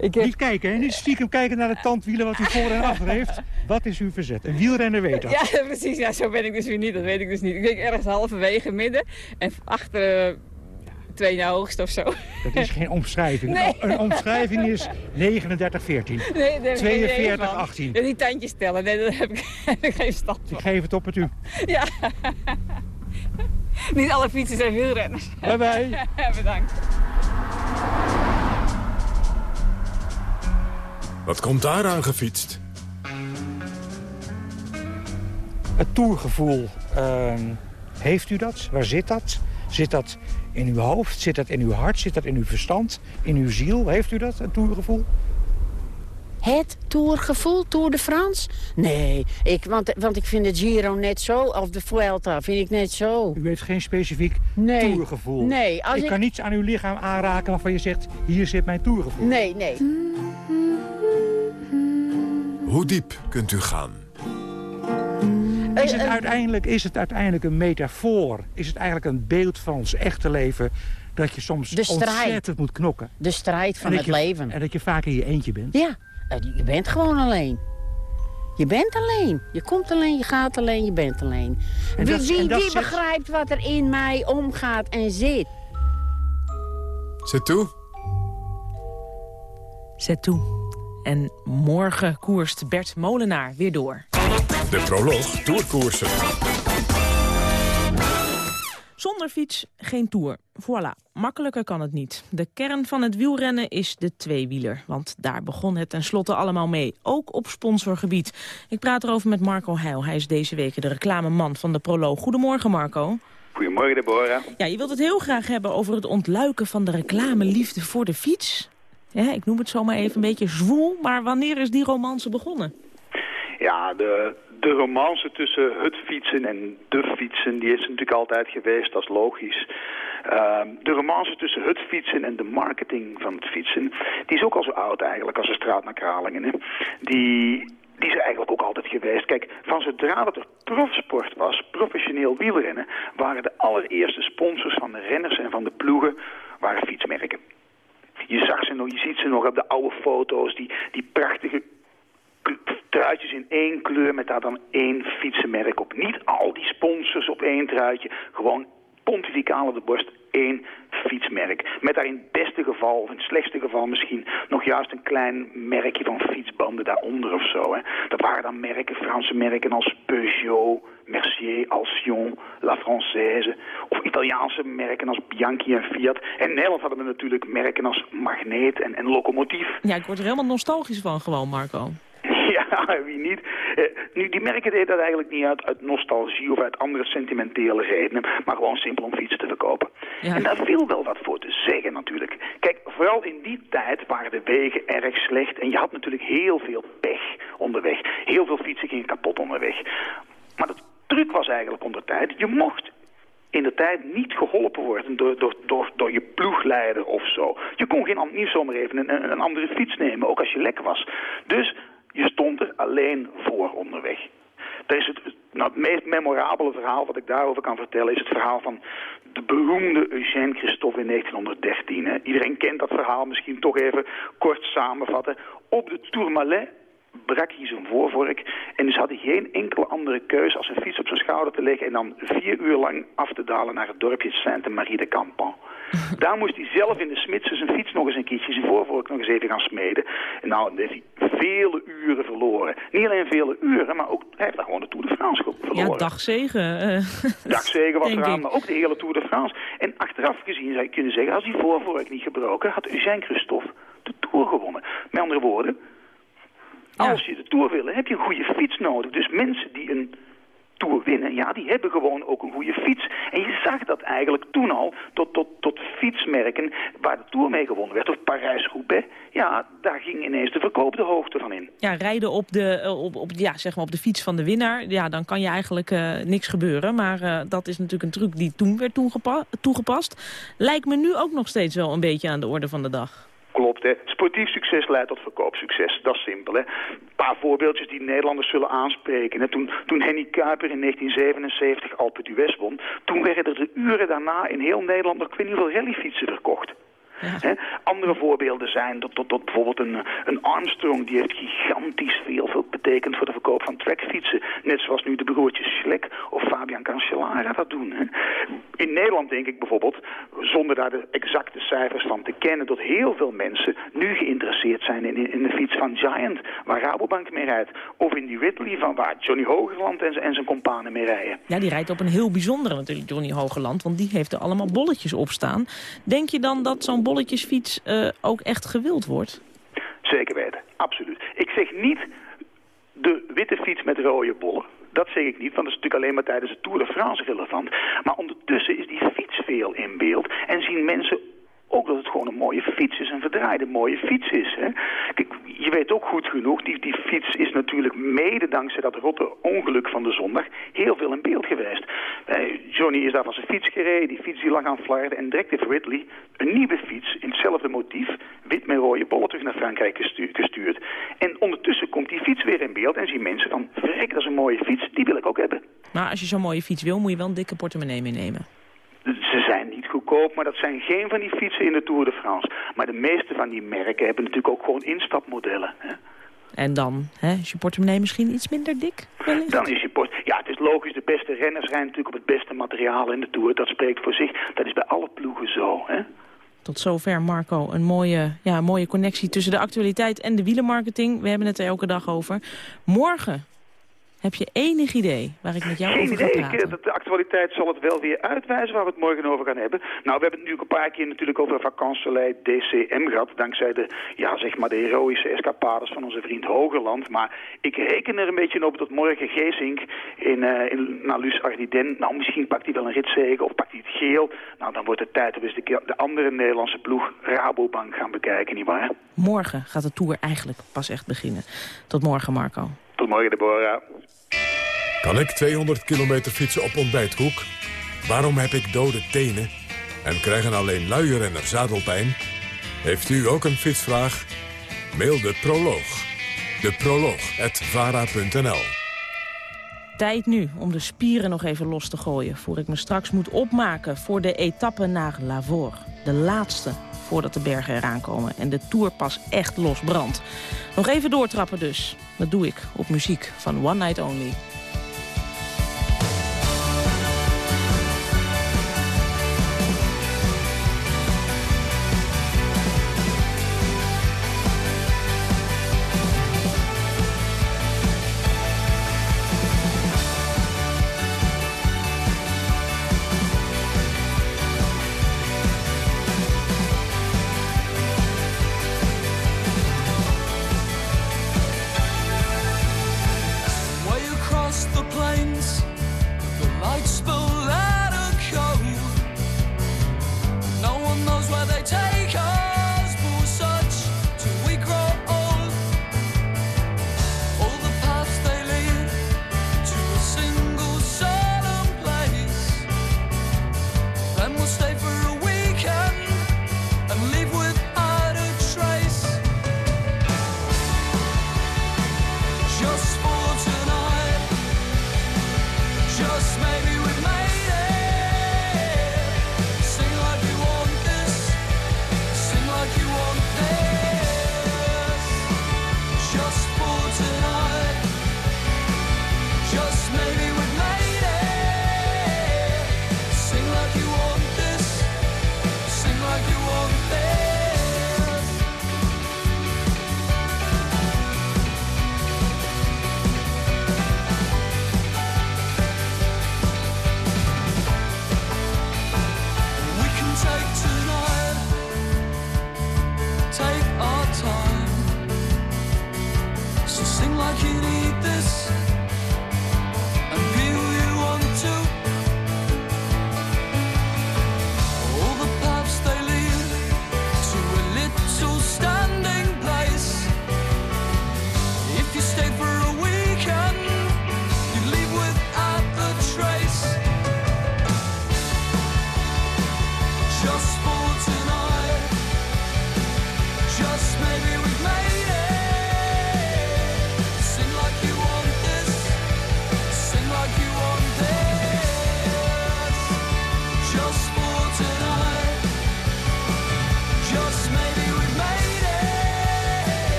Niet kijken, hè? niet stiekem kijken naar de tandwielen wat u voor en achter heeft. Wat is uw verzet? Een wielrenner weet dat. Ja, precies. Ja, zo ben ik dus weer niet. Dat weet ik dus niet. Ik denk ergens halverwege midden en achter eh, twee na hoogst of zo. Dat is geen omschrijving. Nee. Een omschrijving is 39, 14. Nee, daar heb ik geen idee 42, van. 18. Ja, die tandjes tellen, nee, daar heb ik, heb ik geen van. Ik geef het op met u. Ja. niet alle fietsers zijn wielrenners. Bye bye. Bedankt. Wat komt daar aan gefietst? Het tourgevoel, ehm, heeft u dat? Waar zit dat? Zit dat in uw hoofd? Zit dat in uw hart? Zit dat in uw verstand? In uw ziel? Heeft u dat, een tourgevoel? Het tourgevoel, Tour de France? Nee, ik, want, want ik vind de Giro net zo, of de Vuelta vind ik net zo. U heeft geen specifiek Nee. tourgevoel. Nee, als ik ik- kan niets aan uw lichaam aanraken waarvan je zegt, hier zit mijn tourgevoel. Nee, nee. Hoe diep kunt u gaan? Is het, uiteindelijk, is het uiteindelijk een metafoor? Is het eigenlijk een beeld van ons echte leven... dat je soms De strijd. ontzettend moet knokken? De strijd van het je- leven. En dat je vaak in je eentje bent? Ja, eh, je bent gewoon alleen. Je bent alleen. Je komt alleen, je gaat alleen, je bent alleen. En wie dat- wie, en dat wie zegt- begrijpt wat er in mij omgaat en zit? Zet toe. Zet toe. En morgen koerst Bert Molenaar weer door. De proloog toerkoersen. Zonder fiets geen tour. Voilà, makkelijker kan het niet. De kern van het wielrennen is de tweewieler. Want daar begon het tenslotte allemaal mee. Ook op sponsorgebied. Ik praat erover met Marco Heil. Hij is deze week de reclameman van de Proloog. Goedemorgen Marco. Goedemorgen, Deborah. Ja, je wilt het heel graag hebben over het ontluiken van de reclameliefde voor de fiets. Ja, ik noem het zomaar even een beetje zwoel. Maar wanneer is die romance begonnen? Ja, de, de romance tussen het fietsen en de fietsen, die is natuurlijk altijd geweest, dat is logisch. Ehm, de romance tussen het fietsen en de marketing van het fietsen, die is ook al zo oud eigenlijk als de straat naar Kralingen. Hè. Die, die is eigenlijk ook altijd geweest. Kijk, van zodra dat er profsport was, professioneel wielrennen, waren de allereerste sponsors van de renners en van de ploegen, waren fietsmerken. Je zag ze nog, je ziet ze nog op de oude foto's, die, die prachtige truitjes in één kleur met daar dan één fietsenmerk op. Niet al die sponsors op één truitje, gewoon pontificaal op de borst één fietsmerk. Met daar in het beste geval, of in het slechtste geval misschien, nog juist een klein merkje van fietsbanden daaronder of zo. Hè. Dat waren dan merken, Franse merken als Peugeot, Mercier, Alcyon, La Française. Of Italiaanse merken als Bianchi en Fiat. En in Nederland hadden we natuurlijk merken als Magneet en, en Locomotief. Ja, ik word er helemaal nostalgisch van gewoon, Marco. Ja, wie niet. Eh, nu, die merken deden dat eigenlijk niet uit, uit nostalgie of uit andere sentimentele redenen, maar gewoon simpel om fietsen te verkopen. En daar viel wel wat voor te zeggen natuurlijk. Kijk, vooral in die tijd waren de wegen erg slecht en je had natuurlijk heel veel pech onderweg. Heel veel fietsen gingen kapot onderweg. Maar de truc was eigenlijk onder tijd, je mocht in de tijd niet geholpen worden door, door, door, door je ploegleider of zo. Je kon geen, niet zomaar even een, een andere fiets nemen, ook als je lek was. Dus je stond er alleen voor onderweg. Dat is het, nou, het meest memorabele verhaal wat ik daarover kan vertellen... is het verhaal van de beroemde Eugène Christophe in 1913. Hè. Iedereen kent dat verhaal, misschien toch even kort samenvatten. Op de Tourmalet brak hij zijn voorvork. En dus had hij geen enkele andere keus als een fiets op zijn schouder te leggen... en dan vier uur lang af te dalen naar het dorpje Sainte-Marie de Campan. Daar moest hij zelf in de smidse zijn fiets nog eens een keertje... zijn voorvork nog eens even gaan smeden. En nou, dan heeft hij vele uren verloren. Niet alleen vele uren, maar ook, hij heeft daar gewoon de Tour de France verloren. Ja, dagzegen. Uh, dagzegen was eraan, maar ook de hele Tour de France. En achteraf gezien zou je kunnen zeggen... als die voorvork niet gebroken, had Eugène Christophe de Tour gewonnen. Met andere woorden... Als je de Tour wil, heb je een goede fiets nodig. Dus mensen die een Tour winnen, ja, die hebben gewoon ook een goede fiets. En je zag dat eigenlijk toen al tot, tot, tot fietsmerken waar de Tour mee gewonnen werd, of Parijs-Roubaix. Ja, daar ging ineens de verkoop de hoogte van in. Ja, rijden op de, op, op, ja, zeg maar op de fiets van de winnaar, ja, dan kan je eigenlijk uh, niks gebeuren. Maar uh, dat is natuurlijk een truc die toen werd toegepast. Lijkt me nu ook nog steeds wel een beetje aan de orde van de dag. Klopt, hè. Sportief succes leidt tot verkoopsucces. Dat is simpel, hè. Een paar voorbeeldjes die Nederlanders zullen aanspreken. Hè. Toen, toen Henny Kuiper in 1977 Alpe d'Huez won... toen werden er de uren daarna in heel Nederland nog ik weet niet hoeveel rallyfietsen verkocht. Ja. Andere voorbeelden zijn dat, bijvoorbeeld een, een Armstrong... die heeft gigantisch veel, veel betekend voor de verkoop van trackfietsen. Net zoals nu de broertjes Schlek of Fabian Cancellara dat doen. Hè. In Nederland denk ik bijvoorbeeld, zonder daar de exacte cijfers van te kennen... dat heel veel mensen nu geïnteresseerd zijn in, in de fiets van Giant... waar Rabobank mee rijdt. Of in die Ridley van waar Johnny Hogerland en, en zijn companen mee rijden. Ja, die rijdt op een heel bijzondere natuurlijk, Johnny Hogerland. Want die heeft er allemaal bolletjes op staan. Denk je dan dat zo'n bolletjesfiets uh, ook echt gewild wordt? Zeker weten, absoluut. Ik zeg niet de witte fiets met rode bollen. Dat zeg ik niet, want dat is natuurlijk alleen maar tijdens de Tour de France relevant. Maar ondertussen is die fiets veel in beeld en zien mensen ook dat het gewoon een mooie fiets is, een verdraaide mooie fiets is. Hè? Kijk, je weet ook goed genoeg, die, die fiets is natuurlijk mede dankzij dat rotte ongeluk van de zondag heel veel in beeld geweest. Eh, Johnny is daar van zijn fiets gereden, die fiets die lag aan flarden en direct heeft Ridley een nieuwe fiets in hetzelfde motief, wit met rode bollen terug naar Frankrijk gestuurd. En ondertussen komt die fiets weer in beeld en zien mensen van, verrek, dat is een mooie fiets, die wil ik ook hebben. Maar als je zo'n mooie fiets wil, moet je wel een dikke portemonnee meenemen. Ze zijn goedkoop, maar dat zijn geen van die fietsen in de Tour de France. Maar de meeste van die merken hebben natuurlijk ook gewoon instapmodellen. Hè? En dan hè, is je portemonnee misschien iets minder dik? Wellicht? Dan is je port ja, het is logisch. De beste renners rijden natuurlijk op het beste materiaal in de Tour. Dat spreekt voor zich. Dat is bij alle ploegen zo. Hè? Tot zover, Marco. Een mooie, ja, mooie connectie tussen de actualiteit en de wielenmarketing. We hebben het er elke dag over. Morgen heb je enig idee waar ik met jou Geen over ga praten? idee. De actualiteit zal het wel weer uitwijzen waar we het morgen over gaan hebben. Nou, we hebben het nu een paar keer natuurlijk over vakantieleid DCM gehad. Dankzij de, ja, zeg maar de heroïsche escapades van onze vriend Hogerland. Maar ik reken er een beetje op dat morgen Geesink in, uh, in Nalus Ardiden... Nou, misschien pakt hij wel een ritzegen of pakt hij het geel. Nou, dan wordt het tijd we eens de, de andere Nederlandse ploeg Rabobank gaan bekijken, nietwaar? Morgen gaat de Tour eigenlijk pas echt beginnen. Tot morgen, Marco. Tot morgen, Deborah. Kan ik 200 kilometer fietsen op ontbijtkoek? Waarom heb ik dode tenen? En krijgen alleen luie renners zadelpijn? Heeft u ook een fietsvraag? Mail de proloog. De proloog.vara.nl Tijd nu om de spieren nog even los te gooien... voor ik me straks moet opmaken voor de etappe naar Lavore. De laatste voordat de bergen eraan komen en de Tour pas echt losbrandt. Nog even doortrappen dus. Dat doe ik op muziek van One Night Only.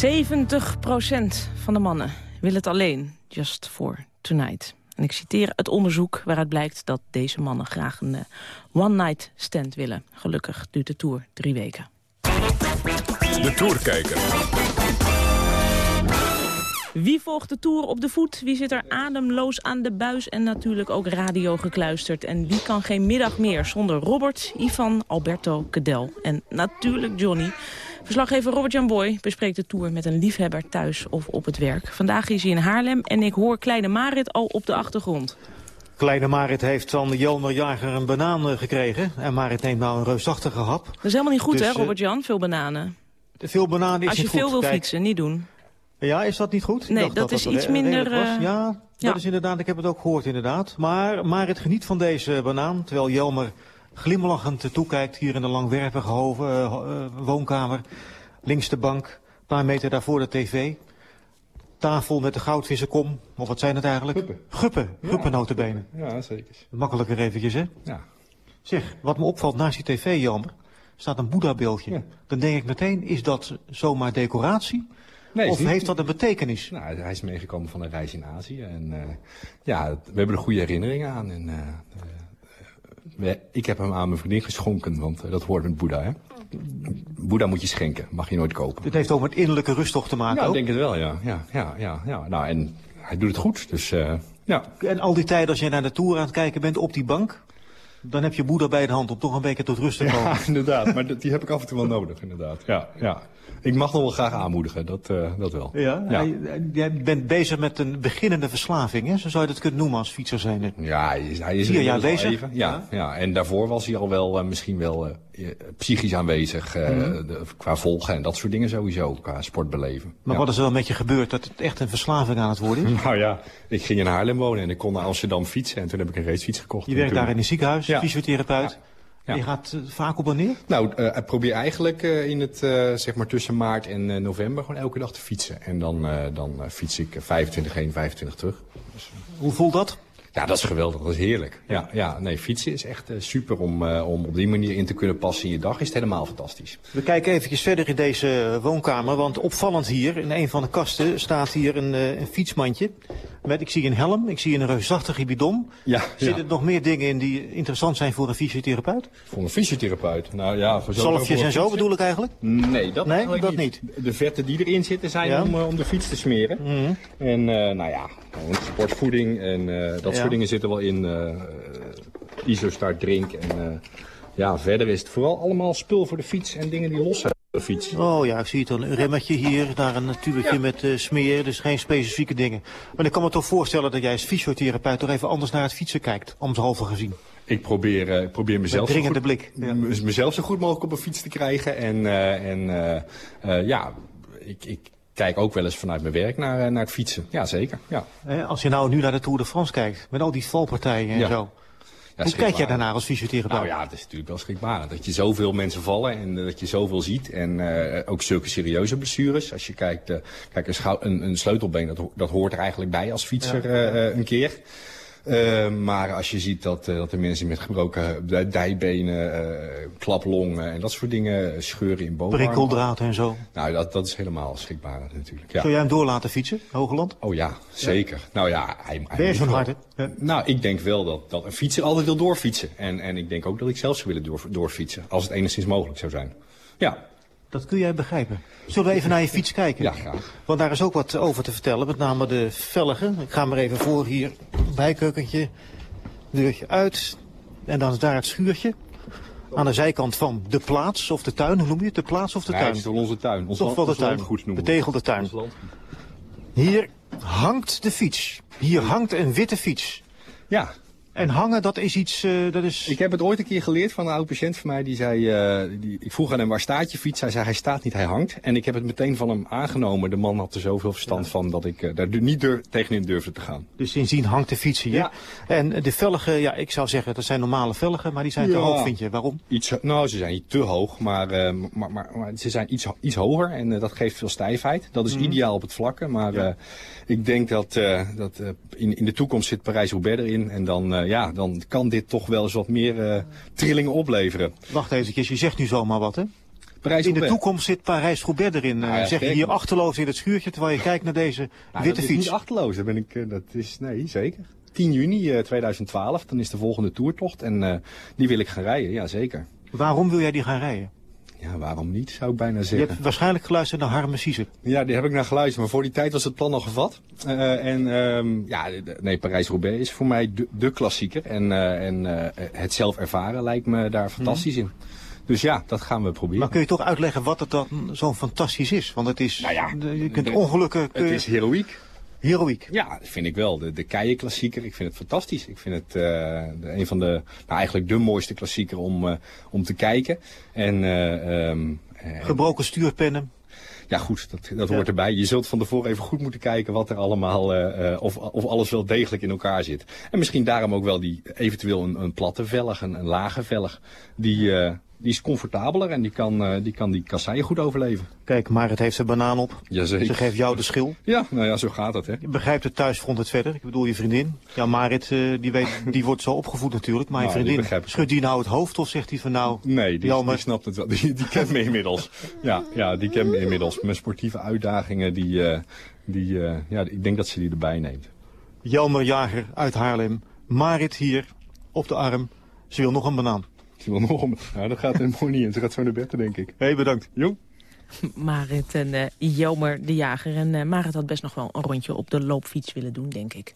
70% van de mannen wil het alleen, just for tonight. En ik citeer het onderzoek waaruit blijkt dat deze mannen graag een eh, one-night stand willen. Gelukkig duurt de tour drie weken. De Tourkijker. Wie volgt de Tour op de voet? Wie zit er ademloos aan de buis? En natuurlijk ook radio gekluisterd. En wie kan geen middag meer zonder Robert, Ivan, Alberto, Cadel en natuurlijk Johnny. Verslaggever Robert-Jan Boy bespreekt de Tour met een liefhebber thuis of op het werk. Vandaag is hij in Haarlem en ik hoor kleine Marit al op de achtergrond. Kleine Marit heeft van Jelmer Jager een banaan eh, gekregen. En Marit neemt nou een reusachtige hap. Dat is helemaal niet goed Dus, hè eh, Robert-Jan, veel bananen. Veel bananen is Als je niet veel goed. wil Kijk, fietsen, niet doen. Ja, is dat niet goed? Nee, dacht dat is iets minder, eh, Ja, dat ja. is inderdaad, ik heb het ook gehoord inderdaad. Maar Marit geniet van deze banaan, terwijl Jelmer glimlachend toekijkt hier in de langwerpige hoven, eh, eh, woonkamer. Links de bank, een paar meter daarvoor de tv. Tafel met de goudvissenkom, of wat zijn het eigenlijk? Guppen. Guppen, Ja. guppen. Ja, zeker. Makkelijker eventjes, hè? Ja. Zeg, wat me opvalt naast die tv, Jelmer, staat een Boeddha-beeldje. Dan denk ik meteen, is dat zomaar decoratie? Nee, of niet. heeft dat een betekenis? Nou, hij is meegekomen van een reis in Azië. En eh, ja, we hebben er goede herinneringen aan. En, ik heb hem aan mijn vriendin geschonken, want eh, dat hoort met Boeddha, hè? Boeddha moet je schenken, mag je nooit kopen. Dit heeft ook met innerlijke rust toch te maken Ja, ik denk het wel, ja. ja, ja, ja, ja. Nou, en hij doet het goed, dus eh, ja. En al die tijd als jij naar de Tour aan het kijken bent op die bank? Dan heb je moeder bij de hand om toch een beetje tot rust te komen. Ja, inderdaad. Maar die heb ik af en toe wel nodig, inderdaad. Ja, ja. Ik mag nog wel graag aanmoedigen, dat, eh, dat wel. Ja, Jij, jij bent bezig met een beginnende verslaving, hè? Zo zou je dat kunnen noemen als fietser zijn. Ja, hij is, hij is Vier er jaar bezig? Even. Ja, ja, en daarvoor was hij al wel eh, misschien wel eh, psychisch aanwezig. eh, Mhm. de- qua volgen en dat soort dingen sowieso, qua sportbeleven. Maar Ja. wat is er wel met je gebeurd dat het echt een verslaving aan het worden is? Nou ja, ik ging in Haarlem wonen en ik kon naar Amsterdam fietsen. En toen heb ik een racefiets gekocht. Je werkt toen- daar in een ziekenhuis, Ja. fysiotherapeut. Ja. Je gaat eh, vaak op en neer? Nou, eh, ik probeer eigenlijk eh, in het, eh, zeg maar tussen maart en eh, november gewoon elke dag te fietsen. En dan, eh, dan eh, fiets ik eh, 25 heen, 25 terug. Hoe voelt dat? Ja, dat is geweldig. Dat is heerlijk. Ja, ja nee, fietsen is echt eh, super om, eh, om op die manier in te kunnen passen in je dag. Is het helemaal fantastisch. We kijken eventjes verder in deze eh, woonkamer, want opvallend hier, in een van de kasten, staat hier een, eh, een fietsmandje. Met, ik zie een helm, ik zie een reusachtige bidon. Ja, Zitten er nog meer dingen in die interessant zijn voor een fysiotherapeut? Voor een fysiotherapeut? Nou ja, voor Zalfjes en zo bedoel ik eigenlijk? Nee, dat, Nee, dat niet. De vetten die erin zitten zijn Ja. om, eh, om de fiets te smeren. Mhm. En eh, nou ja, sportvoeding en eh, dat Ja. soort dingen zitten wel in. Isostart drink en ja, verder is het vooral allemaal spul voor de fiets en dingen die los zijn fiets. Oh ja, ik zie het al. Een remmetje hier, daar een tubetje met eh, smeer, dus geen specifieke dingen. Maar ik kan me toch voorstellen dat jij als fysiotherapeut toch even anders naar het fietsen kijkt, ambtshalve gezien. Ik probeer, eh, ik probeer mezelf, zo goed, blik, ja. mezelf zo goed mogelijk op een fiets te krijgen. En, eh, en ja, ik, ik kijk ook wel eens vanuit mijn werk naar, naar het fietsen. Ja, zeker. Ja. Als je nou nu naar de Tour de France kijkt, met al die valpartijen en Ja. zo. Hoe kijk jij daarnaar als fysiotherapeut? Nou ja, het is natuurlijk wel schrikbarend. Dat je zoveel mensen vallen en eh, dat je zoveel ziet. En eh, ook zulke serieuze blessures. Als je kijkt, eh, kijk, een, een, een sleutelbeen, dat, ho- dat hoort er eigenlijk bij als fietser Ja. een keer. Eh, maar als je ziet dat, eh, dat er mensen met gebroken di- dijbenen, eh, klaplongen en dat soort dingen, scheuren in bovenarmen. Prikkeldraad en zo. Nou, dat, dat is helemaal schrikbarend natuurlijk. Ja. Zou jij hem door laten fietsen, Hogeland? Oh ja, zeker. Nou ja, hij, hij Ben zo'n? Nou, ik denk wel dat, dat een fietser altijd wil doorfietsen. En, en ik denk ook dat ik zelf zou willen door, doorfietsen. Als het enigszins mogelijk zou zijn. Ja. Dat kun jij begrijpen. Zullen we even naar je fiets kijken? Ja, graag. Want daar is ook wat over te vertellen, met name de velgen. Ik ga maar even voor hier, bijkeukentje, deurtje uit. En dan is daar het schuurtje. Aan de zijkant van de plaats of de tuin, hoe noem je het? De plaats of de Nee, tuin? het is wel onze tuin. Ons Toch wel de tuin, betegelde tuin. Hier hangt de fiets. Hier hangt een witte fiets. Ja. En hangen, dat is iets, eh, dat is... Ik heb het ooit een keer geleerd van een oud patiënt van mij. Die zei, eh, die, ik vroeg aan hem waar staat je fiets? Hij zei hij staat niet, hij hangt. En ik heb het meteen van hem aangenomen. De man had er zoveel verstand van dat ik eh, daar niet dur tegenin durfde te gaan. Dus sindsdien hangt de fiets hier. Ja. En de velgen, ja, ik zou zeggen, dat zijn normale velgen, maar die zijn te hoog, vind je. Waarom? Iets, nou, ze zijn niet te hoog, maar, maar, maar, maar ze zijn iets, iets hoger en dat geeft veel stijfheid. Dat is Mhm. ideaal op het vlakke, maar ik denk dat, eh, dat eh, in, in de toekomst zit Parijs-Roubaix erin. En dan, eh, ja, dan kan dit toch wel eens wat meer trillingen opleveren. Wacht eventjes, je zegt nu zomaar wat, hè? In de toekomst zit Parijs-Roubaix erin. Ja, zeg je hier achterloos in het schuurtje, terwijl je kijkt naar deze Nou, witte dat is fiets. niet achterloos, daar ben ik, dat is, nee, zeker. 10 juni eh, 2012, dan is de volgende toertocht en die wil ik gaan rijden, ja zeker. Waarom wil jij die gaan rijden? Ja, waarom niet, zou ik bijna Je zeggen. hebt waarschijnlijk geluisterd naar Harme Siezer. Ja, die heb ik naar geluisterd, maar voor die tijd was het plan al gevat. Eh, en ehm, ja, nee, Parijs-Roubaix is voor mij de, de klassieker. En, eh, en eh, het zelf ervaren lijkt me daar fantastisch in. Dus ja, dat gaan we proberen. Maar kun je toch uitleggen wat het dan zo fantastisch is? Want het is, de- je kunt de- ongelukken... Het is heroïek. Heroïek. Ja, dat vind ik wel. De, de Keien-klassieker, ik vind het fantastisch. Ik vind het eh, de- een van de, nou eigenlijk de mooiste klassieker om, eh, om te kijken. En, eh, ehm, eh, Gebroken stuurpennen. ja goed, dat, dat Ja. hoort erbij. Je zult van tevoren even goed moeten kijken wat er allemaal, of, of alles wel degelijk in elkaar zit. En misschien daarom ook wel die, eventueel een, een platte velg, een, een lage velg. Die, die is comfortabeler en die kan, eh, die kan die kasseien goed overleven. Kijk, Marit heeft zijn banaan op. Jazeker. Ze geeft jou de schil. Ja, nou ja, zo gaat het hè. Je begrijpt het thuisfront het verder. Ik bedoel je vriendin. Ja, Marit, eh, die, weet, die wordt zo opgevoed natuurlijk. Maar je Nou, vriendin, schudt die nou het hoofd of zegt hij van nou... Nee, die, Jammer. die snapt het wel. Die, die kent me inmiddels. Ja, ja, die kent me inmiddels. Mijn sportieve uitdagingen, die, eh, die, ja, ik denk dat ze die erbij neemt. Jelmer Jager uit Haarlem. Marit hier op de arm. Ze wil nog een banaan. Ze wil nog een... Nou, dat gaat helemaal niet in. Ze gaat zo naar bed, denk ik. Hé, hey, bedankt. Jo. Marit en eh Jelmer de Jager. En eh, Marit had best nog wel een rondje op de loopfiets willen doen, denk ik.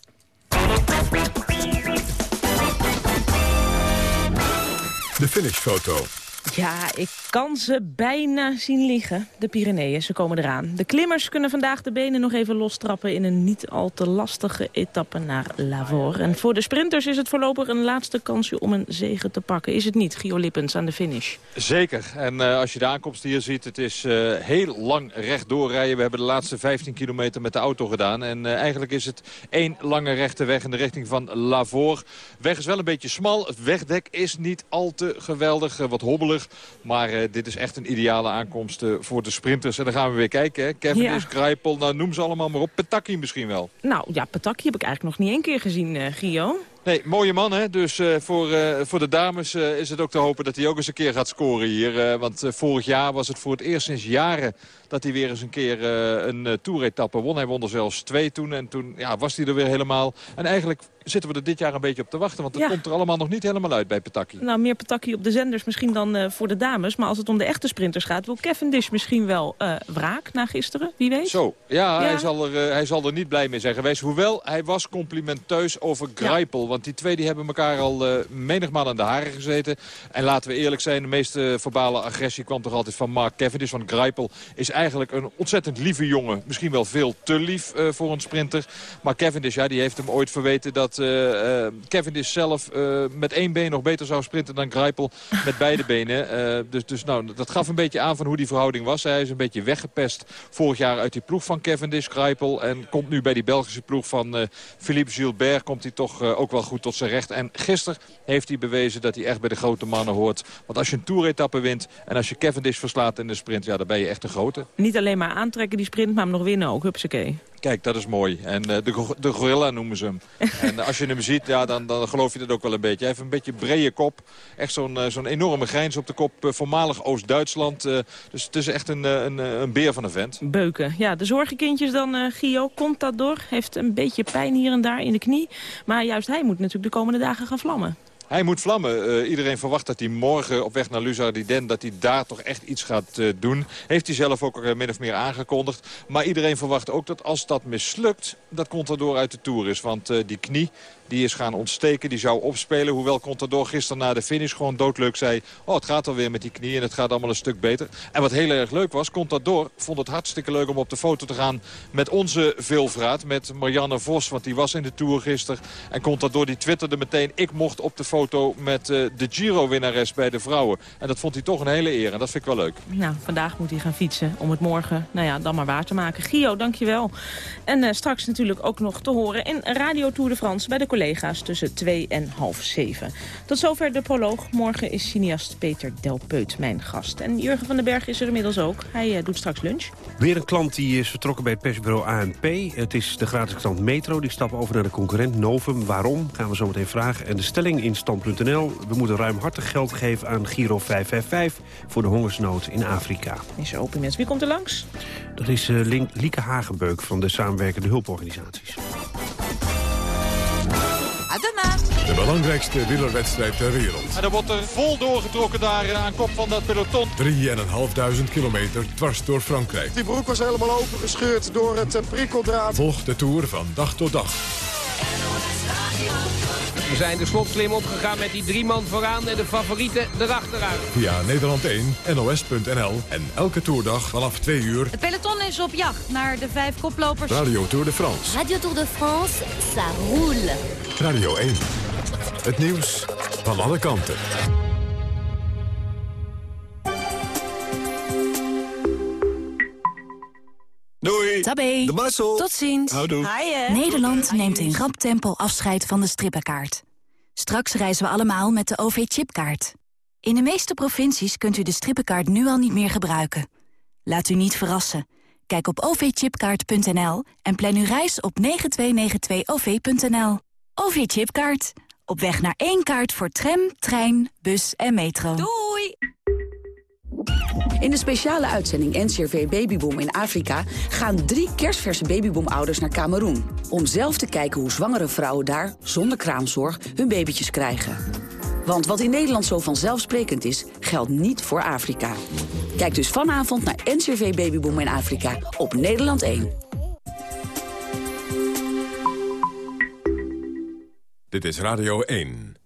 De finishfoto. Ja, ik kan ze bijna zien liggen. De Pyreneeën, ze komen eraan. De klimmers kunnen vandaag de benen nog even lostrappen... in een niet al te lastige etappe naar Lavore. En voor de sprinters is het voorlopig een laatste kansje om een zegen te pakken. Is het niet, Gio Lippens, aan de finish? Zeker. En uh, als je de aankomst hier ziet, het is uh, heel lang rechtdoor rijden. We hebben de laatste 15 kilometer met de auto gedaan. En uh, eigenlijk is het één lange rechte weg in de richting van Lavore. Weg is wel een beetje smal. Het wegdek is niet al te geweldig, wat hobbelig. Maar uh, dit is echt een ideale aankomst uh, voor de sprinters. En dan gaan we weer kijken. Hè. Kevin ja. is, Grijpel, nou noem ze allemaal maar op. Petaki misschien wel. Nou ja, Petaki heb ik eigenlijk nog niet één keer gezien, uh, Gio. Nee, mooie man hè. Dus uh, voor, uh, voor de dames uh, is het ook te hopen dat hij ook eens een keer gaat scoren hier. want vorig jaar was het voor het eerst sinds jaren dat hij weer eens een keer een toeretappe won. Hij won er zelfs twee toen en toen ja, was hij er weer helemaal. En eigenlijk zitten we er dit jaar een beetje op te wachten. Want het ja. komt er allemaal nog niet helemaal uit bij Petaki. Nou, meer Petaki op de zenders misschien dan voor de dames. Maar als het om de echte sprinters gaat, wil Cavendish misschien wel wraak na gisteren. Wie weet? Zo, ja, ja. Hij, zal er, hij zal er niet blij mee zijn geweest. Hoewel, hij was complimenteus over Greipel. Ja. Want die twee die hebben elkaar al menigmaal aan de haren gezeten. En laten we eerlijk zijn, de meeste verbale agressie kwam toch altijd van Mark Cavendish. Want Greipel is eigenlijk een ontzettend lieve jongen. Misschien wel veel te lief voor een sprinter. Maar Cavendish, ja, die heeft hem ooit verweten dat uh, uh, Cavendish zelf uh, met één been nog beter zou sprinten dan Greipel met beide benen. dus dus nou, dat gaf een beetje aan van hoe die verhouding was. Hij is een beetje weggepest vorig jaar uit die ploeg van Cavendish, Greipel. En komt nu bij die Belgische ploeg van Philippe Gilbert. Komt hij toch ook wel goed tot zijn recht. En gisteren heeft hij bewezen dat hij echt bij de grote mannen hoort. Want als je een toeretappe wint en als je Cavendish verslaat in de sprint... ja, dan ben je echt een grote. Niet alleen maar aantrekken die sprint, maar hem nog winnen ook. Hupsakee. Kijk, dat is mooi. En uh, de, de gorilla noemen ze hem. en als je hem ziet, ja, dan, dan geloof je dat ook wel een beetje. Hij heeft een beetje brede kop. Echt zo'n uh, zo'n enorme grijns op de kop. Uh, voormalig Oost-Duitsland. dus het is echt een, een, een beer van een vent. Beuken. Ja, de zorgenkindjes dan, Gio. Komt dat door? Heeft een beetje pijn hier en daar in de knie. Maar juist hij moet natuurlijk de komende dagen gaan vlammen. Hij moet vlammen. Uh, iedereen verwacht dat hij morgen op weg naar Luzardiden... dat hij daar toch echt iets gaat uh, doen. Heeft hij zelf ook uh, min of meer aangekondigd. Maar iedereen verwacht ook dat als dat mislukt... dat Contador uit de Tour is. Want die knie die is gaan ontsteken, die zou opspelen. Hoewel Contador gisteren na de finish gewoon doodleuk zei... oh, het gaat alweer met die knie en het gaat allemaal een stuk beter. En wat heel erg leuk was, Contador vond het hartstikke leuk om op de foto te gaan... met onze veelvraat, met Marianne Vos, want die was in de Tour gisteren. En Contador die twitterde meteen... ik mocht op de foto met uh, de Giro-winnares bij de vrouwen. En dat vond hij toch een hele eer en dat vind ik wel leuk. Nou, vandaag moet hij gaan fietsen om het morgen nou ja, dan maar waar te maken. Gio, dankjewel. En uh, straks natuurlijk ook nog te horen in Radio Tour de France... bij de collega's tussen twee en half zeven. Tot zover de proloog. Morgen is cineast Peter Delpeut mijn gast. En Jurgen van den Berg is er inmiddels ook. Hij uh, doet straks lunch. Weer een klant die is vertrokken bij het persbureau ANP. Het is de gratis klant Metro. Die stapt over naar de concurrent Novum. Waarom? Gaan we zo meteen vragen. En de stelling in stand.nl. We moeten ruimhartig geld geven aan Giro 555... voor de hongersnood in Afrika. Is open, mensen. Wie komt er langs? Dat is uh, Lieke Hagenbeuk van de samenwerkende hulporganisaties. De belangrijkste wielerwedstrijd ter wereld. En er wordt er vol doorgetrokken daar eh, aan kop van dat peloton. 3.500 kilometer dwars door Frankrijk. Die broek was helemaal opengescheurd door het prikkeldraad. Volg de Tour van dag tot dag. We zijn de slotklim opgegaan met die drie man vooraan en de favorieten erachteraan. Via Nederland 1, NOS.nl en elke toerdag vanaf 2 uur. Het peloton is op jacht naar de vijf koplopers. Radio Tour de France. Radio Tour de France, ça roule. Radio 1. Het nieuws van alle kanten. Doei. Tabé. De Marcel. Tot ziens. Houdoe. Nederland neemt in rap tempo afscheid van de strippenkaart. Straks reizen we allemaal met de OV-chipkaart. In de meeste provincies kunt u de strippenkaart nu al niet meer gebruiken. Laat u niet verrassen. Kijk op ovchipkaart.nl en plan uw reis op 9292-OV.nL. OV-chipkaart. Op weg naar één kaart voor tram, trein, bus en metro. Doei! In de speciale uitzending NCRV Babyboom in Afrika... gaan drie kerstverse babyboomouders naar Cameroen... om zelf te kijken hoe zwangere vrouwen daar, zonder kraamzorg... hun babytjes krijgen. Want wat in Nederland zo vanzelfsprekend is, geldt niet voor Afrika. Kijk dus vanavond naar NCRV Babyboom in Afrika op Nederland 1. Dit is Radio 1.